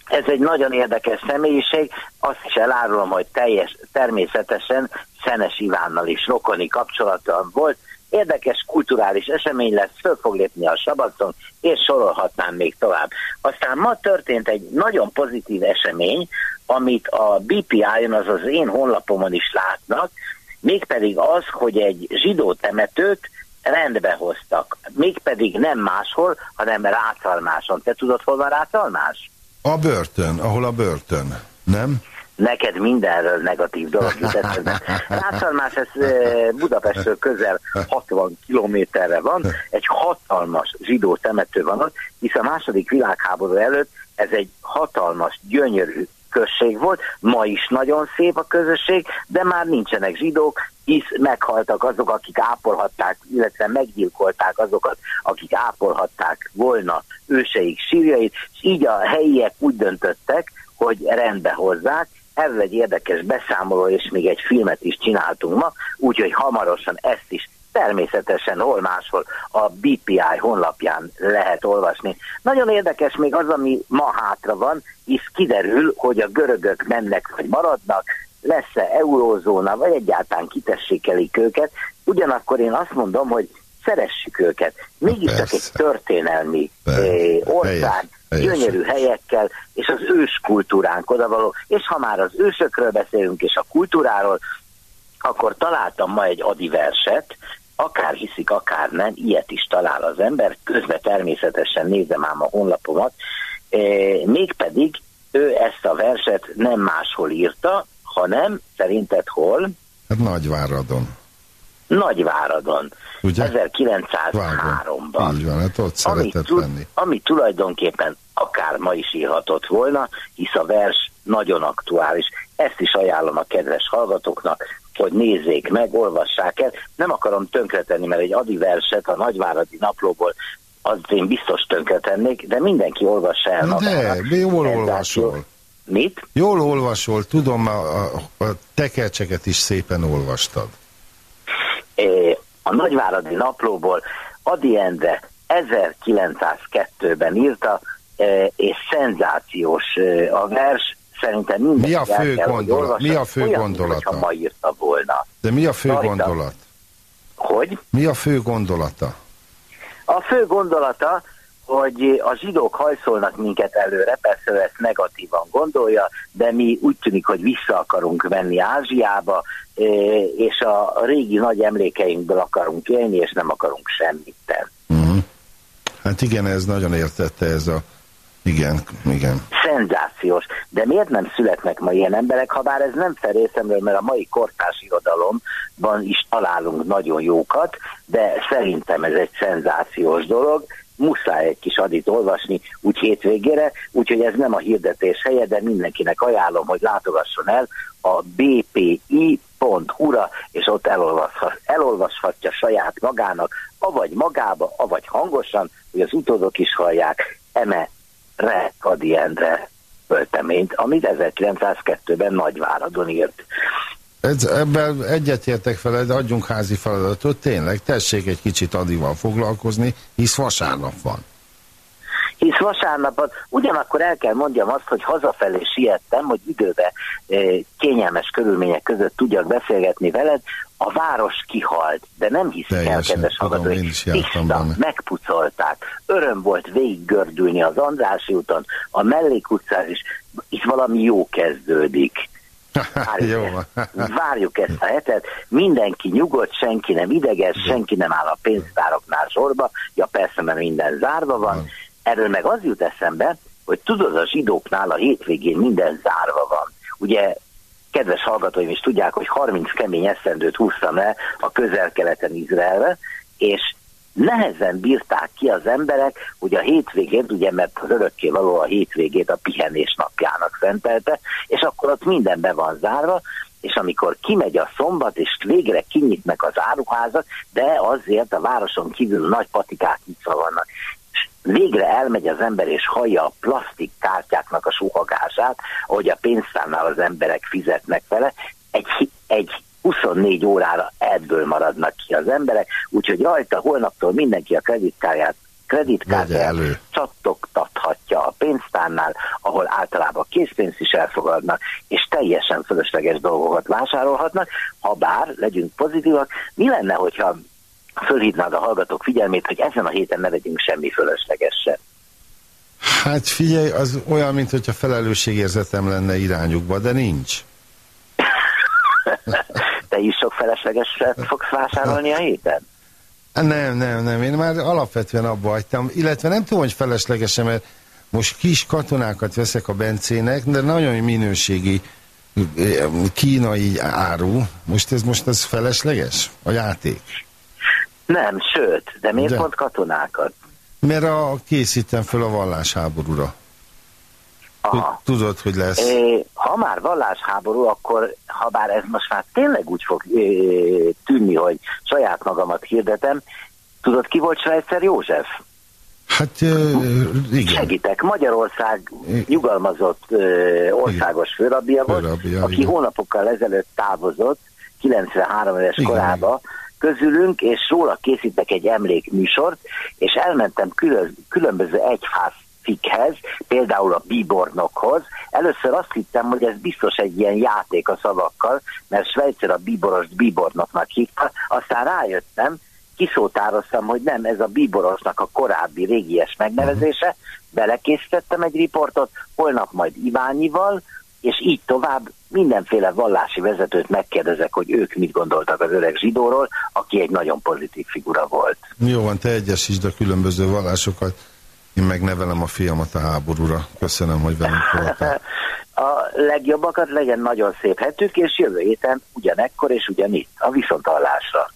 Speaker 8: ez egy nagyon érdekes személyiség, azt is elárulom, hogy teljes, természetesen Szenes Ivánnal is rokoni kapcsolatban volt. Érdekes kulturális esemény lesz, föl fog lépni a Sabaton, és sorolhatnám még tovább. Aztán ma történt egy nagyon pozitív esemény, amit a BPI-on, az az én honlapomon is látnak, mégpedig az, hogy egy zsidó temetőt rendbe hoztak. Mégpedig nem máshol, hanem Rácalmáson. Te tudod, hol van Rácalmás?
Speaker 1: A börtön, ahol a börtön, nem?
Speaker 8: Neked mindenről negatív dolog jut eszedbe. Rászalmás, ez eh, Budapestről közel 60 kilométerre van, egy hatalmas zsidó temető van ott, hisz a második világháború előtt ez egy hatalmas, gyönyörű község volt, ma is nagyon szép a közösség, de már nincsenek zsidók, hisz meghaltak azok, akik ápolhatták, illetve meggyilkolták azokat, akik ápolhatták volna őseik sírjait, és így a helyiek úgy döntöttek, hogy rendbe hozzák, erről egy érdekes beszámoló, és még egy filmet is csináltunk ma, úgyhogy hamarosan ezt is természetesen hol máshol a BPI honlapján lehet olvasni. Nagyon érdekes még az, ami ma hátra van, hisz kiderül, hogy a görögök mennek vagy maradnak, lesz-e eurózóna, vagy egyáltalán kitessékelik őket. Ugyanakkor én azt mondom, hogy szeressük őket. Mégiscsak egy történelmi eh, ország,
Speaker 1: helyes.
Speaker 8: gyönyörű helyekkel, és az ős kultúránk odavaló. És ha már az ősökről beszélünk, és a kultúráról, akkor találtam ma egy adi verset, akár hiszik, akár nem, ilyet is talál az ember, közben természetesen nézem ám a honlapomat, e, mégpedig ő ezt a verset nem máshol írta, hanem szerinted hol?
Speaker 1: Hát Nagyváradon.
Speaker 8: Nagyváradon.
Speaker 1: Ugye?
Speaker 8: 1903-ban.
Speaker 1: Így van, hát ott
Speaker 8: Ami,
Speaker 1: szeretett
Speaker 8: tu-
Speaker 1: lenni.
Speaker 8: ami tulajdonképpen akár ma is írhatott volna, hisz a vers nagyon aktuális. Ezt is ajánlom a kedves hallgatóknak, hogy nézzék meg, olvassák el. Nem akarom tönkretenni, mert egy adi verset a Nagyváradi naplóból az én biztos tönkretennék, de mindenki olvassa el
Speaker 1: De,
Speaker 8: magának.
Speaker 1: jól olvasol.
Speaker 8: Mit?
Speaker 1: Jól olvasol, tudom, a, a, a tekercseket is szépen olvastad.
Speaker 8: Eh, a Nagyváradi naplóból Adi Endre 1902-ben írta, és szenzációs a vers, szerintem mindenki
Speaker 1: Mi a fő
Speaker 8: kell,
Speaker 1: gondolat- mi a fő
Speaker 8: olyan,
Speaker 1: gondolata?
Speaker 8: ma írta volna.
Speaker 1: De mi a fő
Speaker 8: Rajta.
Speaker 1: gondolat?
Speaker 8: Hogy?
Speaker 1: Mi a fő gondolata?
Speaker 8: A fő gondolata, hogy a zsidók hajszolnak minket előre, persze ő ezt negatívan gondolja, de mi úgy tűnik, hogy vissza akarunk menni Ázsiába, eh, és a régi nagy emlékeinkből akarunk élni, és nem akarunk semmit tenni.
Speaker 1: Uh-huh. Hát igen, ez nagyon értette ez a... Igen, igen.
Speaker 8: szenzációs. De miért nem születnek ma ilyen emberek, ha bár ez nem fel részemről, mert a mai kortárs irodalomban is találunk nagyon jókat, de szerintem ez egy szenzációs dolog, muszáj egy kis adit olvasni, úgy hétvégére, úgyhogy ez nem a hirdetés helye, de mindenkinek ajánlom, hogy látogasson el a bpi.hu-ra, és ott elolvashat, elolvashatja saját magának, avagy magába, avagy hangosan, hogy az utódok is hallják, eme Re Kadi Endre költeményt, amit 1902-ben Nagyváradon írt.
Speaker 1: Ez, ebben egyetértek vele, de adjunk házi feladatot, tényleg, tessék egy kicsit Adival foglalkozni, hisz vasárnap van.
Speaker 8: Hisz vasárnapot ugyanakkor el kell mondjam azt, hogy hazafelé siettem, hogy időbe eh, kényelmes körülmények között tudjak beszélgetni veled, a város kihalt, de nem hiszik el, kedves hallgatói, tiszta, megpucolták. Öröm volt végiggördülni az Andrási úton, a Mellék utcán is, itt valami jó kezdődik. Várjuk,
Speaker 1: Jó
Speaker 8: ezt, várjuk ezt a hetet, mindenki nyugodt, senki nem ideges, senki nem áll a pénztároknál sorba, ja persze, mert minden zárva van. Erről meg az jut eszembe, hogy tudod, a zsidóknál a hétvégén minden zárva van. Ugye, kedves hallgatóim is tudják, hogy 30 kemény eszendőt húztam le a közel-keleten Izraelre, és nehezen bírták ki az emberek, hogy a hétvégét, ugye mert az örökké való a hétvégét a pihenés napjának szentelte, és akkor ott minden be van zárva, és amikor kimegy a szombat, és végre kinyitnak az áruházak, de azért a városon kívül nagy patikák nyitva vannak. Végre elmegy az ember, és hallja a plastik kártyáknak a suhagását, ahogy a pénztárnál az emberek fizetnek vele, egy, egy 24 órára ebből maradnak ki az emberek, úgyhogy rajta holnaptól mindenki a kreditkártyát kreditkártyát csattogtathatja a pénztárnál, ahol általában készpénzt is elfogadnak, és teljesen fölösleges dolgokat vásárolhatnak, ha bár, legyünk pozitívak, mi lenne, hogyha fölhívnád a hallgatók figyelmét, hogy ezen a héten ne vegyünk semmi fölöslegeset.
Speaker 1: Hát figyelj, az olyan, mintha felelősségérzetem lenne irányukba, de nincs.
Speaker 8: Is sok feleslegeset fogsz vásárolni a héten?
Speaker 1: Nem, nem, nem, én már alapvetően abba hagytam, illetve nem tudom, hogy feleslegesen, mert most kis katonákat veszek a bencének, de nagyon minőségi kínai áru. Most ez most ez felesleges? A játék?
Speaker 8: Nem, sőt, de miért
Speaker 1: De.
Speaker 8: pont katonákat?
Speaker 1: Mert a készítem fel a vallásháborúra.
Speaker 8: Aha.
Speaker 1: Tudod, hogy lesz.
Speaker 8: É, ha már vallásháború, akkor ha bár ez most már tényleg úgy fog é, tűnni, hogy saját magamat hirdetem, tudod ki volt Svejszer József?
Speaker 1: Hát igen.
Speaker 8: Segítek, Magyarország nyugalmazott ö, országos főrabia volt,
Speaker 1: Főrabja,
Speaker 8: aki
Speaker 1: igen.
Speaker 8: hónapokkal ezelőtt távozott, 93 éves
Speaker 1: Igen.
Speaker 8: korába, közülünk, és róla készítek egy emlékműsort, és elmentem külön, különböző egyház cikkhez, például a bíbornokhoz. Először azt hittem, hogy ez biztos egy ilyen játék a szavakkal, mert Svejcer a bíborost bíbornoknak hívta, aztán rájöttem, kiszótároztam, hogy nem, ez a bíborosnak a korábbi régies megnevezése, belekészítettem egy riportot, holnap majd Iványival, és így tovább mindenféle vallási vezetőt megkérdezek, hogy ők mit gondoltak az öreg zsidóról, aki egy nagyon pozitív figura volt.
Speaker 1: Jó van, te egyesítsd a különböző vallásokat. Én megnevelem a fiamat a háborúra. Köszönöm, hogy velünk voltál.
Speaker 8: A legjobbakat legyen nagyon szép hetük, és jövő héten ugyanekkor és ugyanitt, a viszontalásra.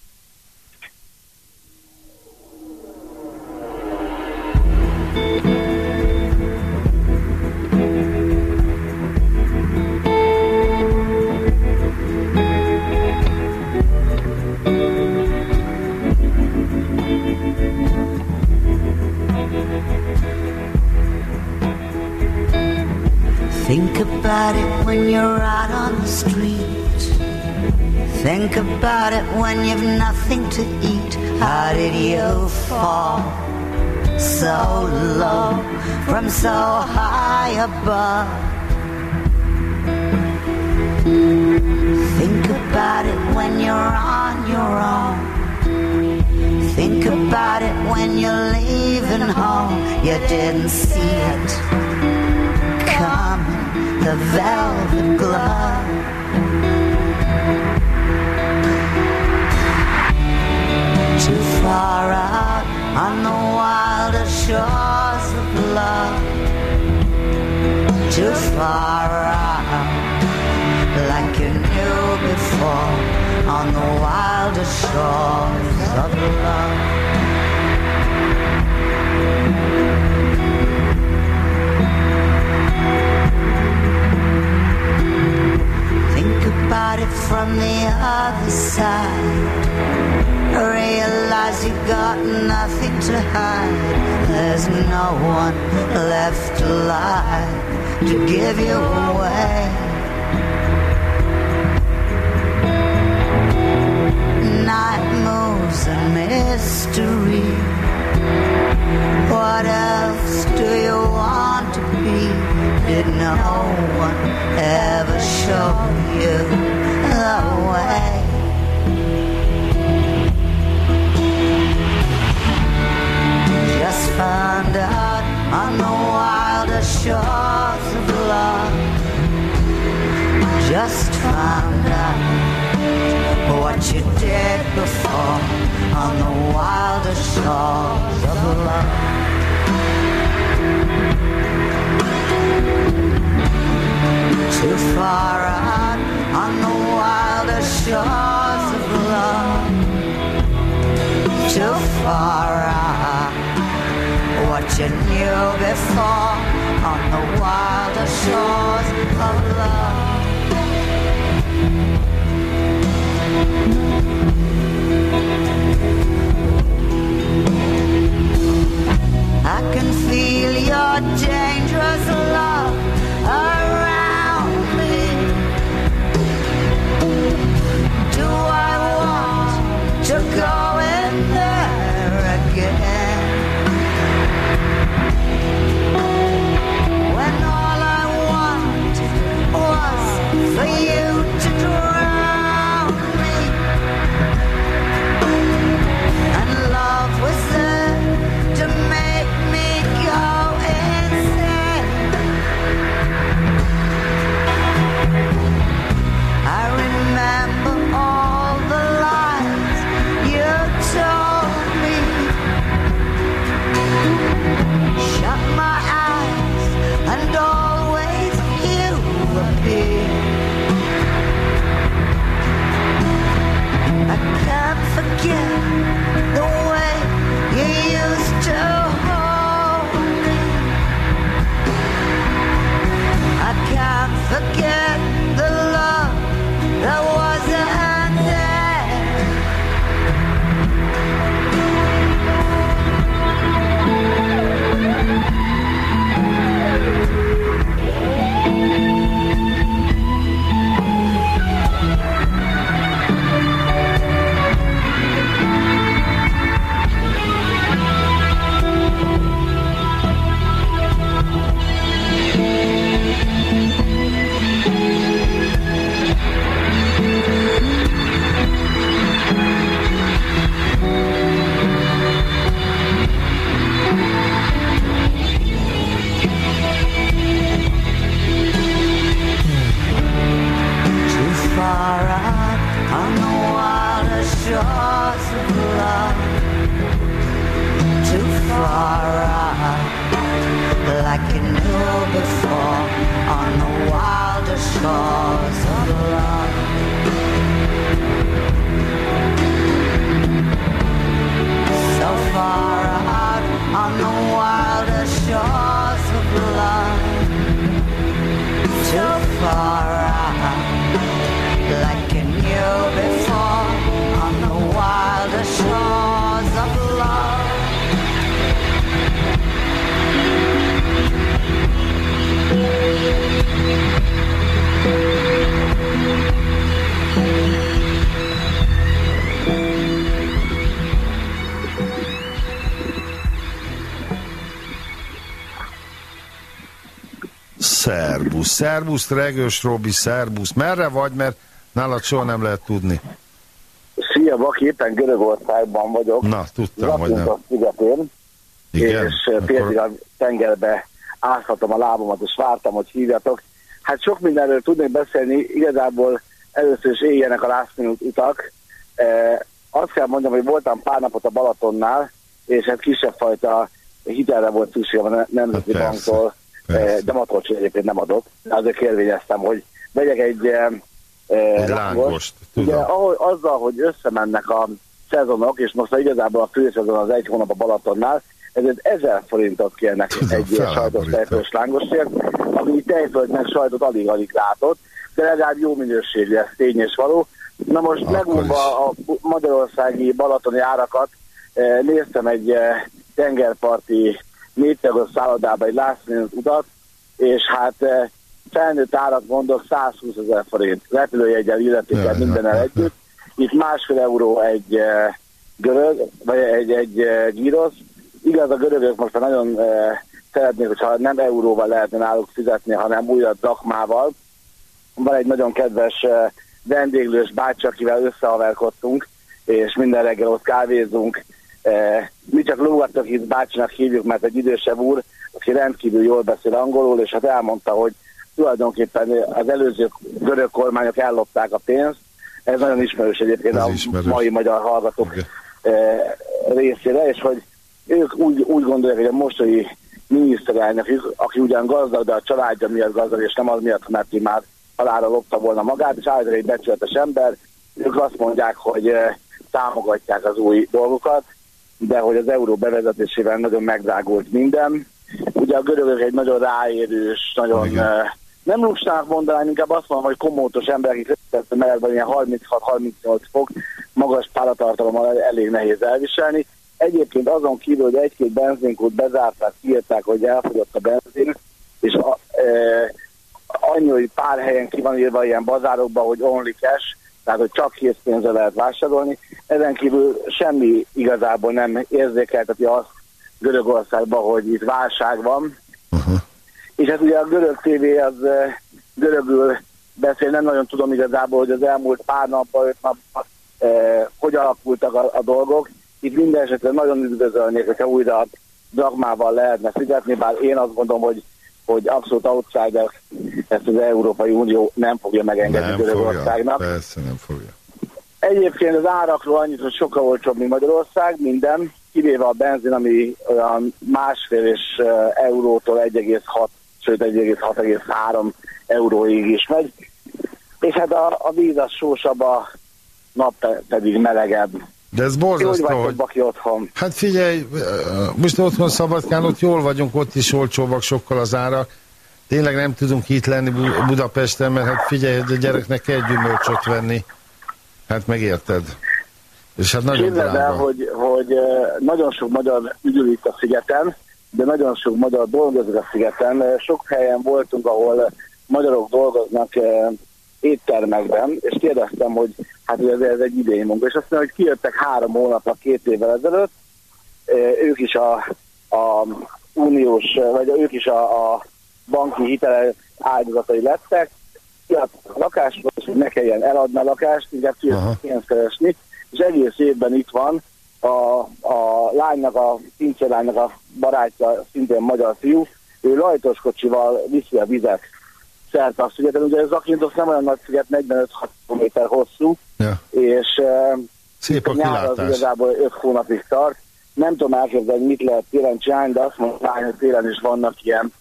Speaker 3: About it when you're out on the street. Think about it when you've nothing to eat. How did you fall so low from so high above? Think about it when you're on your own. Think about it when you're leaving home. You didn't see it coming, the velvet glove. Too far out on the wilder shores of love. Too far out, like you knew before, on the wilder shores of love. About it from the other side. Realize you got nothing to hide. There's no one left alive to give you away. Night moves a mystery. What else do you want to be? Did no one ever show you the way? Just found out on the wilder shores of love. Just found out what you did before on the wilder shores of love. Too far out on the wilder shores of love. Too far out. What you knew before on the wilder shores of love. Can feel your dangerous love
Speaker 1: Szerbusz, Regős Robi, szerbusz. Merre vagy, mert nálad soha nem lehet tudni.
Speaker 9: Szia, Baki, éppen Görögországban vagyok.
Speaker 1: Na, tudtam, hogy nem.
Speaker 9: Szigetén,
Speaker 1: Igen?
Speaker 9: és például a tengerbe ázhatom a lábamat, és vártam, hogy hívjatok. Hát sok mindenről tudnék beszélni, igazából először is éljenek a last minute utak. Eh, azt kell mondjam, hogy voltam pár napot a Balatonnál, és hát kisebb fajta hitelre volt szükségem a Ne- Nemzeti
Speaker 1: Hát
Speaker 9: Banktól, eh, de Matolcsi egyébként nem adott. Azért kérvényeztem, hogy vegyek egy, eh, eh,
Speaker 1: Egy lángost.
Speaker 9: Ugye, ahogy, azzal, hogy összemennek a szezonok, és most igazából a főszezon az egy hónap a Balatonnál, ezért 1000 forintot kérnek
Speaker 1: Tudom,
Speaker 9: egy ilyen sajtos tejfölös lángosért, ami tejföldnek sajtot alig-alig látott, de legalább jó minőségű, ez tény és való. Na most megmondva a magyarországi balatoni árakat, néztem egy tengerparti négytagos szállodába egy last minute utat, és hát eh, felnőtt árat mondok 120 ezer forint, repülőjegyel, illetékkel, mindennel együtt. Itt másfél euró egy eh, görög, vagy egy, egy eh, gyrosz. Igaz, a görögök most már nagyon szeretnék, hogyha nem euróval lehetne náluk fizetni, hanem újra drakmával. Van egy nagyon kedves vendéglős bácsi, akivel összehaverkodtunk, és minden reggel ott kávézunk. Eh, Mi csak Lógatok itt bácsinak hívjuk, mert egy idősebb úr, aki rendkívül jól beszél angolul, és hát elmondta, hogy tulajdonképpen az előző görög kormányok ellopták a pénzt. Ez nagyon ismerős egyébként
Speaker 1: Ez
Speaker 9: a
Speaker 1: ismerős.
Speaker 9: mai magyar hallgatók
Speaker 1: Igen.
Speaker 9: eh, részére, és hogy ők úgy, úgy gondolják, hogy a mostani miniszterelnökük, aki ugyan gazdag, de a családja miatt gazdag, és nem az miatt, mert már halára lopta volna magát, és állítólag egy becsületes ember, ők azt mondják, hogy eh, támogatják az új dolgokat, de hogy az euró bevezetésével nagyon megdrágult minden. Ugye a görögök egy nagyon ráérős, nagyon
Speaker 1: Igen.
Speaker 9: eh, nem lustának mondanám, inkább azt mondom, hogy komótos ember, akik összetett melegben ilyen 36-38 fok, magas páratartalommal elég nehéz elviselni. Egyébként azon kívül, hogy egy-két benzinkút bezárták, kiírták, hogy elfogyott a benzin, és a, e, annyi, hogy pár helyen ki van írva ilyen bazárokban, hogy only cash, tehát hogy csak készpénzre lehet vásárolni. Ezen kívül semmi igazából nem érzékelteti azt Görögországban, hogy itt válság van.
Speaker 1: Uh-huh.
Speaker 9: És hát ugye a görög tévé az eh, görögül beszél, nem nagyon tudom igazából, hogy az elmúlt pár napban, öt napban eh, hogy alakultak a, a dolgok. Itt minden esetre nagyon üdvözölnék, hogyha újra dragmával lehetne fizetni, bár én azt gondolom, hogy, hogy abszolút outsider ezt az Európai Unió nem fogja megengedni
Speaker 1: Nem fogja,
Speaker 9: Görögországnak.
Speaker 1: persze nem fogja.
Speaker 9: Egyébként az árakról annyit, hogy sokkal olcsóbb, mint Magyarország, minden, kivéve a benzin, ami olyan másfél és eurótól 1,6, sőt 1,6,3 euróig is megy. És hát a, a víz az sósabb, a nap pe- pedig melegebb.
Speaker 1: De ez
Speaker 9: Jó,
Speaker 1: borzasztó,
Speaker 9: vagytok
Speaker 1: hogy...
Speaker 9: baki otthon.
Speaker 1: Hát figyelj, most otthon Szabadkán, ott jól vagyunk, ott is olcsóbbak sokkal az árak. Tényleg nem tudunk itt lenni Bu- Budapesten, mert hát figyelj, hogy a gyereknek kell gyümölcsöt venni. Hát megérted. És hát nagyon
Speaker 9: Képzeld el, hogy, hogy nagyon sok magyar üdül itt a szigeten, de nagyon sok magyar dolgozik a szigeten. Sok helyen voltunk, ahol magyarok dolgoznak éttermekben, és kérdeztem, hogy hát ez, ez egy idei munka, és azt mondja, hogy kijöttek három hónapra két évvel ezelőtt, ők is a, a uniós, vagy ők is a, a banki hitel áldozatai lettek, a lakást, hogy ne kelljen eladni a lakást, inkább pénzt keresni, és egész évben itt van a, a lánynak, a pincélánynak a barátja, szintén magyar fiú, ő lajtoskocsival viszi a vizet szerte a szigeten. Ugye ez Zakynthos nem olyan nagy sziget, 45 km hosszú,
Speaker 1: Ja.
Speaker 9: és
Speaker 1: Szép a
Speaker 9: nyár az igazából 5 hónapig tart. Nem tudom elképzelni, mit lehet télen csinálni, de azt mondom, hogy télen is vannak ilyen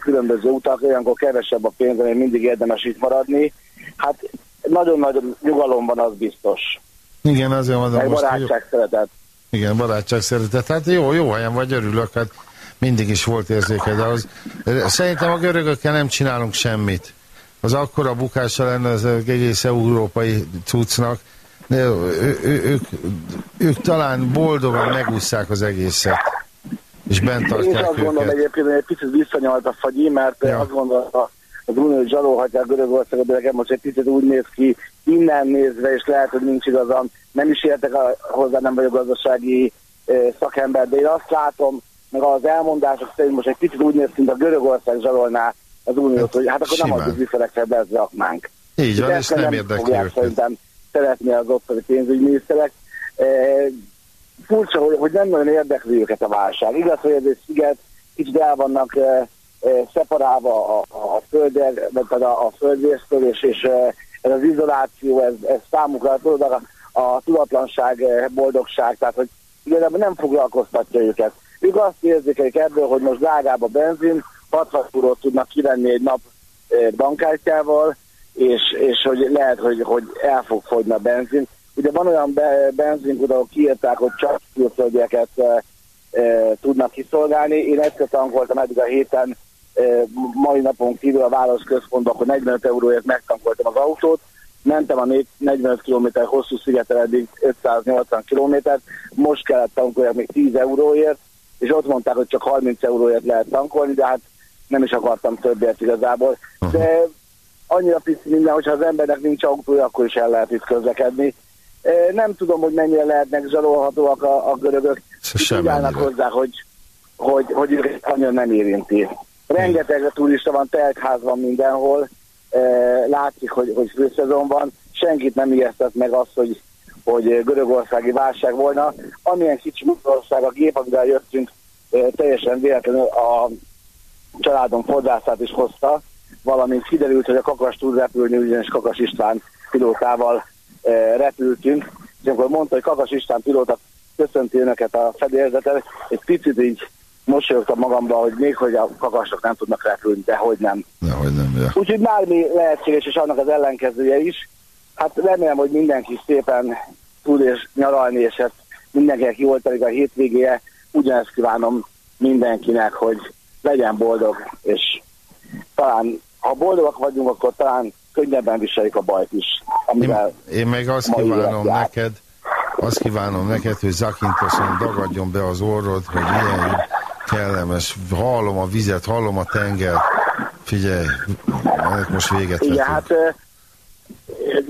Speaker 9: különböző utak, olyankor kevesebb a pénz, ami mindig érdemes itt maradni. Hát nagyon-nagyon nyugalom van, az biztos.
Speaker 1: Igen, azért mondom
Speaker 9: Meg
Speaker 1: most,
Speaker 9: barátság szeretet.
Speaker 1: Igen, barátság szeretet. Hát jó, jó helyen vagy, örülök, hát mindig is volt érzéke, de az, szerintem a görögökkel nem csinálunk semmit. Az akkora bukása lenne az egész európai cuccnak, de ő, ő, ők, ők talán boldogan megúszszák az egészet, és bent
Speaker 9: Én is
Speaker 1: tartják
Speaker 9: azt gondolom
Speaker 1: őket.
Speaker 9: egyébként, hogy egy picit visszanyalt a fagyi, mert ja. azt gondolom, az unió hogy zsarolhatják Görögországot, de nekem most egy picit úgy néz ki, innen nézve, és lehet, hogy nincs igazam, nem is értek a, hozzá, nem vagyok gazdasági eh, szakember, de én azt látom, meg az elmondások szerint most egy picit úgy néz ki, mint a Görögország zsarolná az uniót, hogy hát akkor nem
Speaker 1: simán.
Speaker 9: adjuk vissza be zsakmánk.
Speaker 1: Így van, és
Speaker 9: ezt
Speaker 1: nem érdekli őket.
Speaker 9: Szerintem szeretni az ottani pénzügyminiszterek. E, furcsa, hogy, hogy nem nagyon érdekli őket a válság. Igaz, hogy ez egy sziget, kicsit el vannak e, e, szeparálva a, a, a pedig a, a földrésztől, és, és e, ez az izoláció, ez, ez számukra tudod, a, a tudatlanság, boldogság, tehát hogy igazából nem foglalkoztatja őket. Ők azt érzékelik ebből, hogy most drágább a benzin, 60 eurót tudnak kivenni egy nap bankkártyával, és, és hogy lehet, hogy, hogy el fog fogyni a benzin. Ugye van olyan be, benzinkút, ahol kiírták, hogy csak külföldieket e, e, tudnak kiszolgálni. Én egyszer tankoltam eddig a héten, e, mai napon kívül a városközpontban, akkor 45 euróért megtankoltam az autót, mentem a négy- 45 km hosszú szigetel eddig 580 km, most kellett tankoljak még 10 euróért, és ott mondták, hogy csak 30 euróért lehet tankolni, de hát nem is akartam többért igazából. De annyira pici minden, hogyha az embernek nincs autója, akkor is el lehet itt közlekedni. Nem tudom, hogy mennyire lehetnek zsarolhatóak a, a görögök. Úgy állnak hozzá, hogy, hogy, hogy őket annyira nem érinti. Rengeteg turista van, teltház van mindenhol, látszik, hogy, hogy főszezon van, senkit nem ijesztett meg az, hogy, hogy görögországi válság volna. Amilyen kicsi ország, a gép, amivel jöttünk, teljesen véletlenül a családom fodrászát is hozta, valamint kiderült, hogy a Kakas tud repülni, ugyanis Kakas István pilótával repültünk, és amikor mondta, hogy Kakas István pilóta köszönti önöket a fedélzetet, egy picit így mosolyogtam magamba, hogy még hogy a kakasok nem tudnak repülni, de hogy nem.
Speaker 1: Nehogy nem, ja.
Speaker 9: Úgyhogy bármi lehetséges, és annak az ellenkezője is. Hát remélem, hogy mindenki szépen tud és nyaralni, és ezt mindenkinek jól telik a hétvégéje. Ugyanezt kívánom mindenkinek, hogy legyen boldog, és talán, ha boldogak vagyunk, akkor talán könnyebben viseljük a bajt is, amivel
Speaker 1: Én meg azt kívánom neked, azt kívánom neked, hogy zakintosan dagadjon be az orrod, hogy milyen kellemes, hallom a vizet, hallom a tenger. Figyelj, most véget
Speaker 9: Igen,
Speaker 1: vetünk.
Speaker 9: hát eh,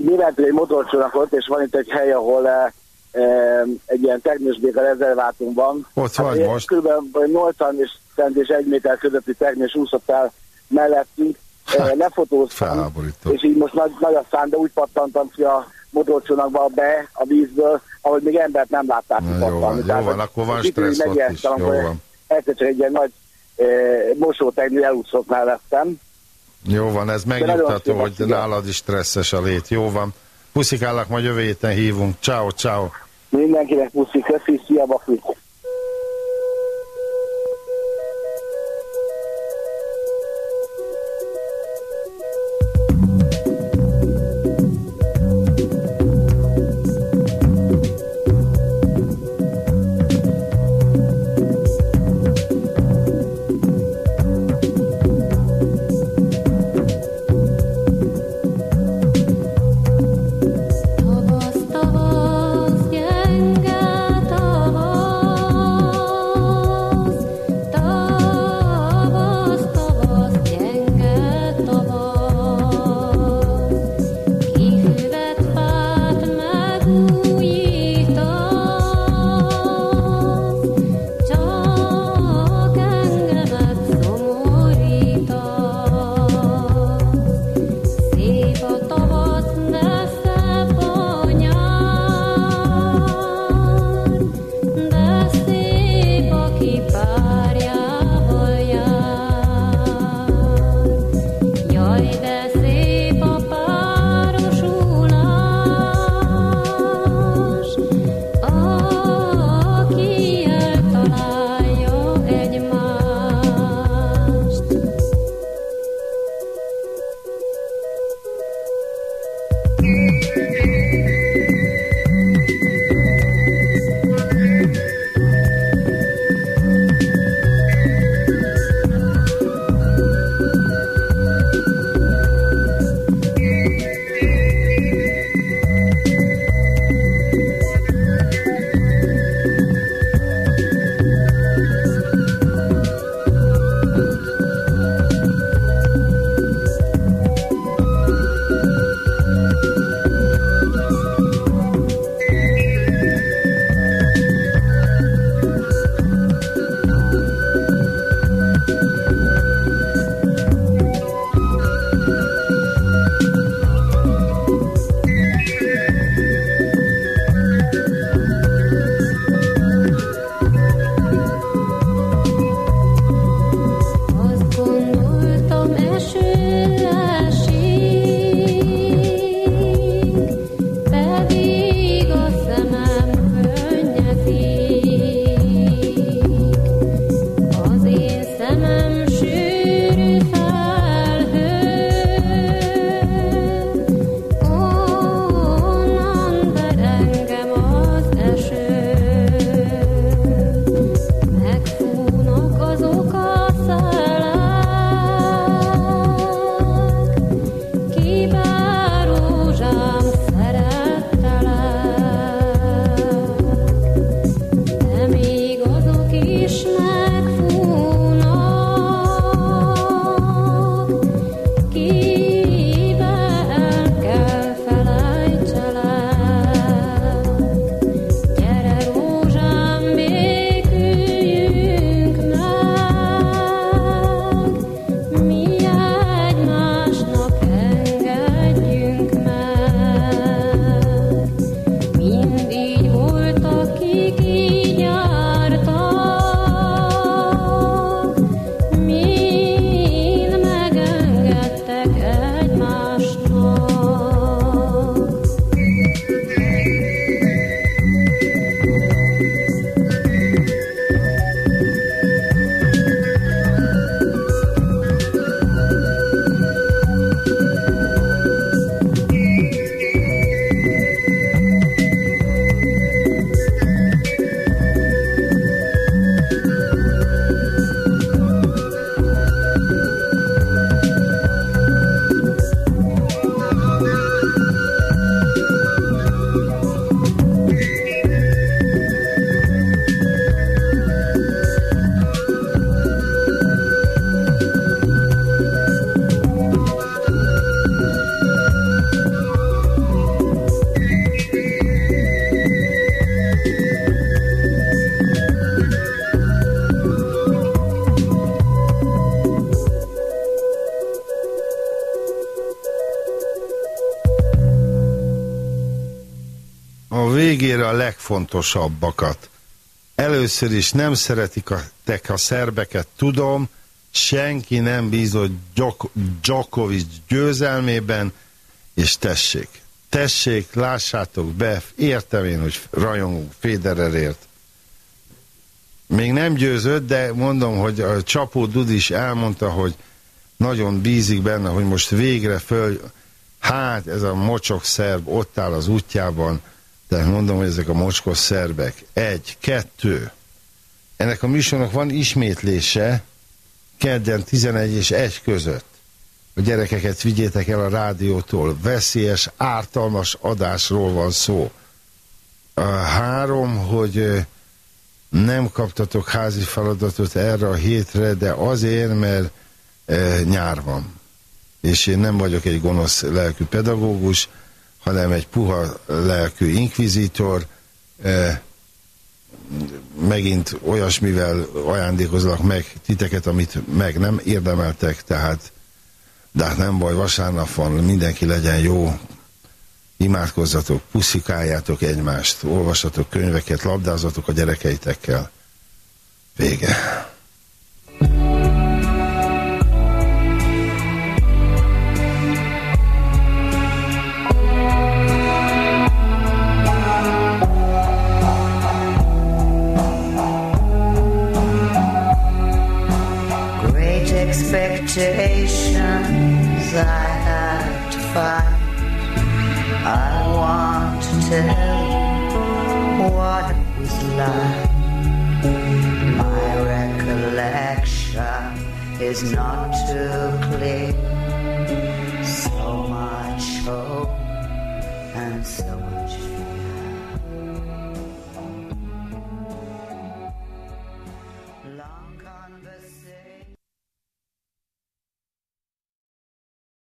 Speaker 9: nyilvántul egy motorcsónakot, és van itt egy hely, ahol eh, eh, egy ilyen teknősbéka rezervátum van.
Speaker 1: Ott vagy
Speaker 9: én
Speaker 1: most.
Speaker 9: Körülbelül 80 és cent és 1 méter közötti teknős úszott el mellettünk, lefotóztam,
Speaker 1: Felháborító.
Speaker 9: és így most nagy, nagy a szám, de úgy pattantam ki a motorcsónakba be a vízből, ahogy még embert nem látták
Speaker 1: Na, jó van, jó van, akkor van stressz ott is, jó van.
Speaker 9: Egyszer csak egy ilyen nagy eh, mosótegnő elúszott mellettem,
Speaker 1: Jó van, ez megnyugtató, hogy
Speaker 9: figyelj.
Speaker 1: nálad is stresszes a lét. Jó van. Puszikállak, majd jövő héten hívunk. Ciao, ciao.
Speaker 9: Mindenkinek puszi, köszi, szia, Baki!
Speaker 1: Legfontosabbakat. Először is nem szeretik a, tek a szerbeket, tudom, senki nem bízott Gyok- Djokovic győzelmében, és tessék, tessék, lássátok be, értem én, hogy rajongunk Federerért. Még nem győzött, de mondom, hogy a Csapó Dudi is elmondta, hogy nagyon bízik benne, hogy most végre föl, hát ez a mocsok szerb ott áll az útjában, de mondom, hogy ezek a mocskos szerbek. Egy, kettő. Ennek a műsornak van ismétlése kedden 11 és 1 között. A gyerekeket vigyétek el a rádiótól. Veszélyes, ártalmas adásról van szó. A három, hogy nem kaptatok házi feladatot erre a hétre, de azért, mert e, nyár van. És én nem vagyok egy gonosz lelkű pedagógus, hanem egy puha lelkű inkvizitor. E, megint olyasmivel ajándékozlak meg titeket, amit meg nem érdemeltek, tehát de hát nem baj, vasárnap van, mindenki legyen jó, imádkozzatok, puszikáljátok egymást, olvassatok könyveket, labdázatok a gyerekeitekkel. Vége.
Speaker 3: Not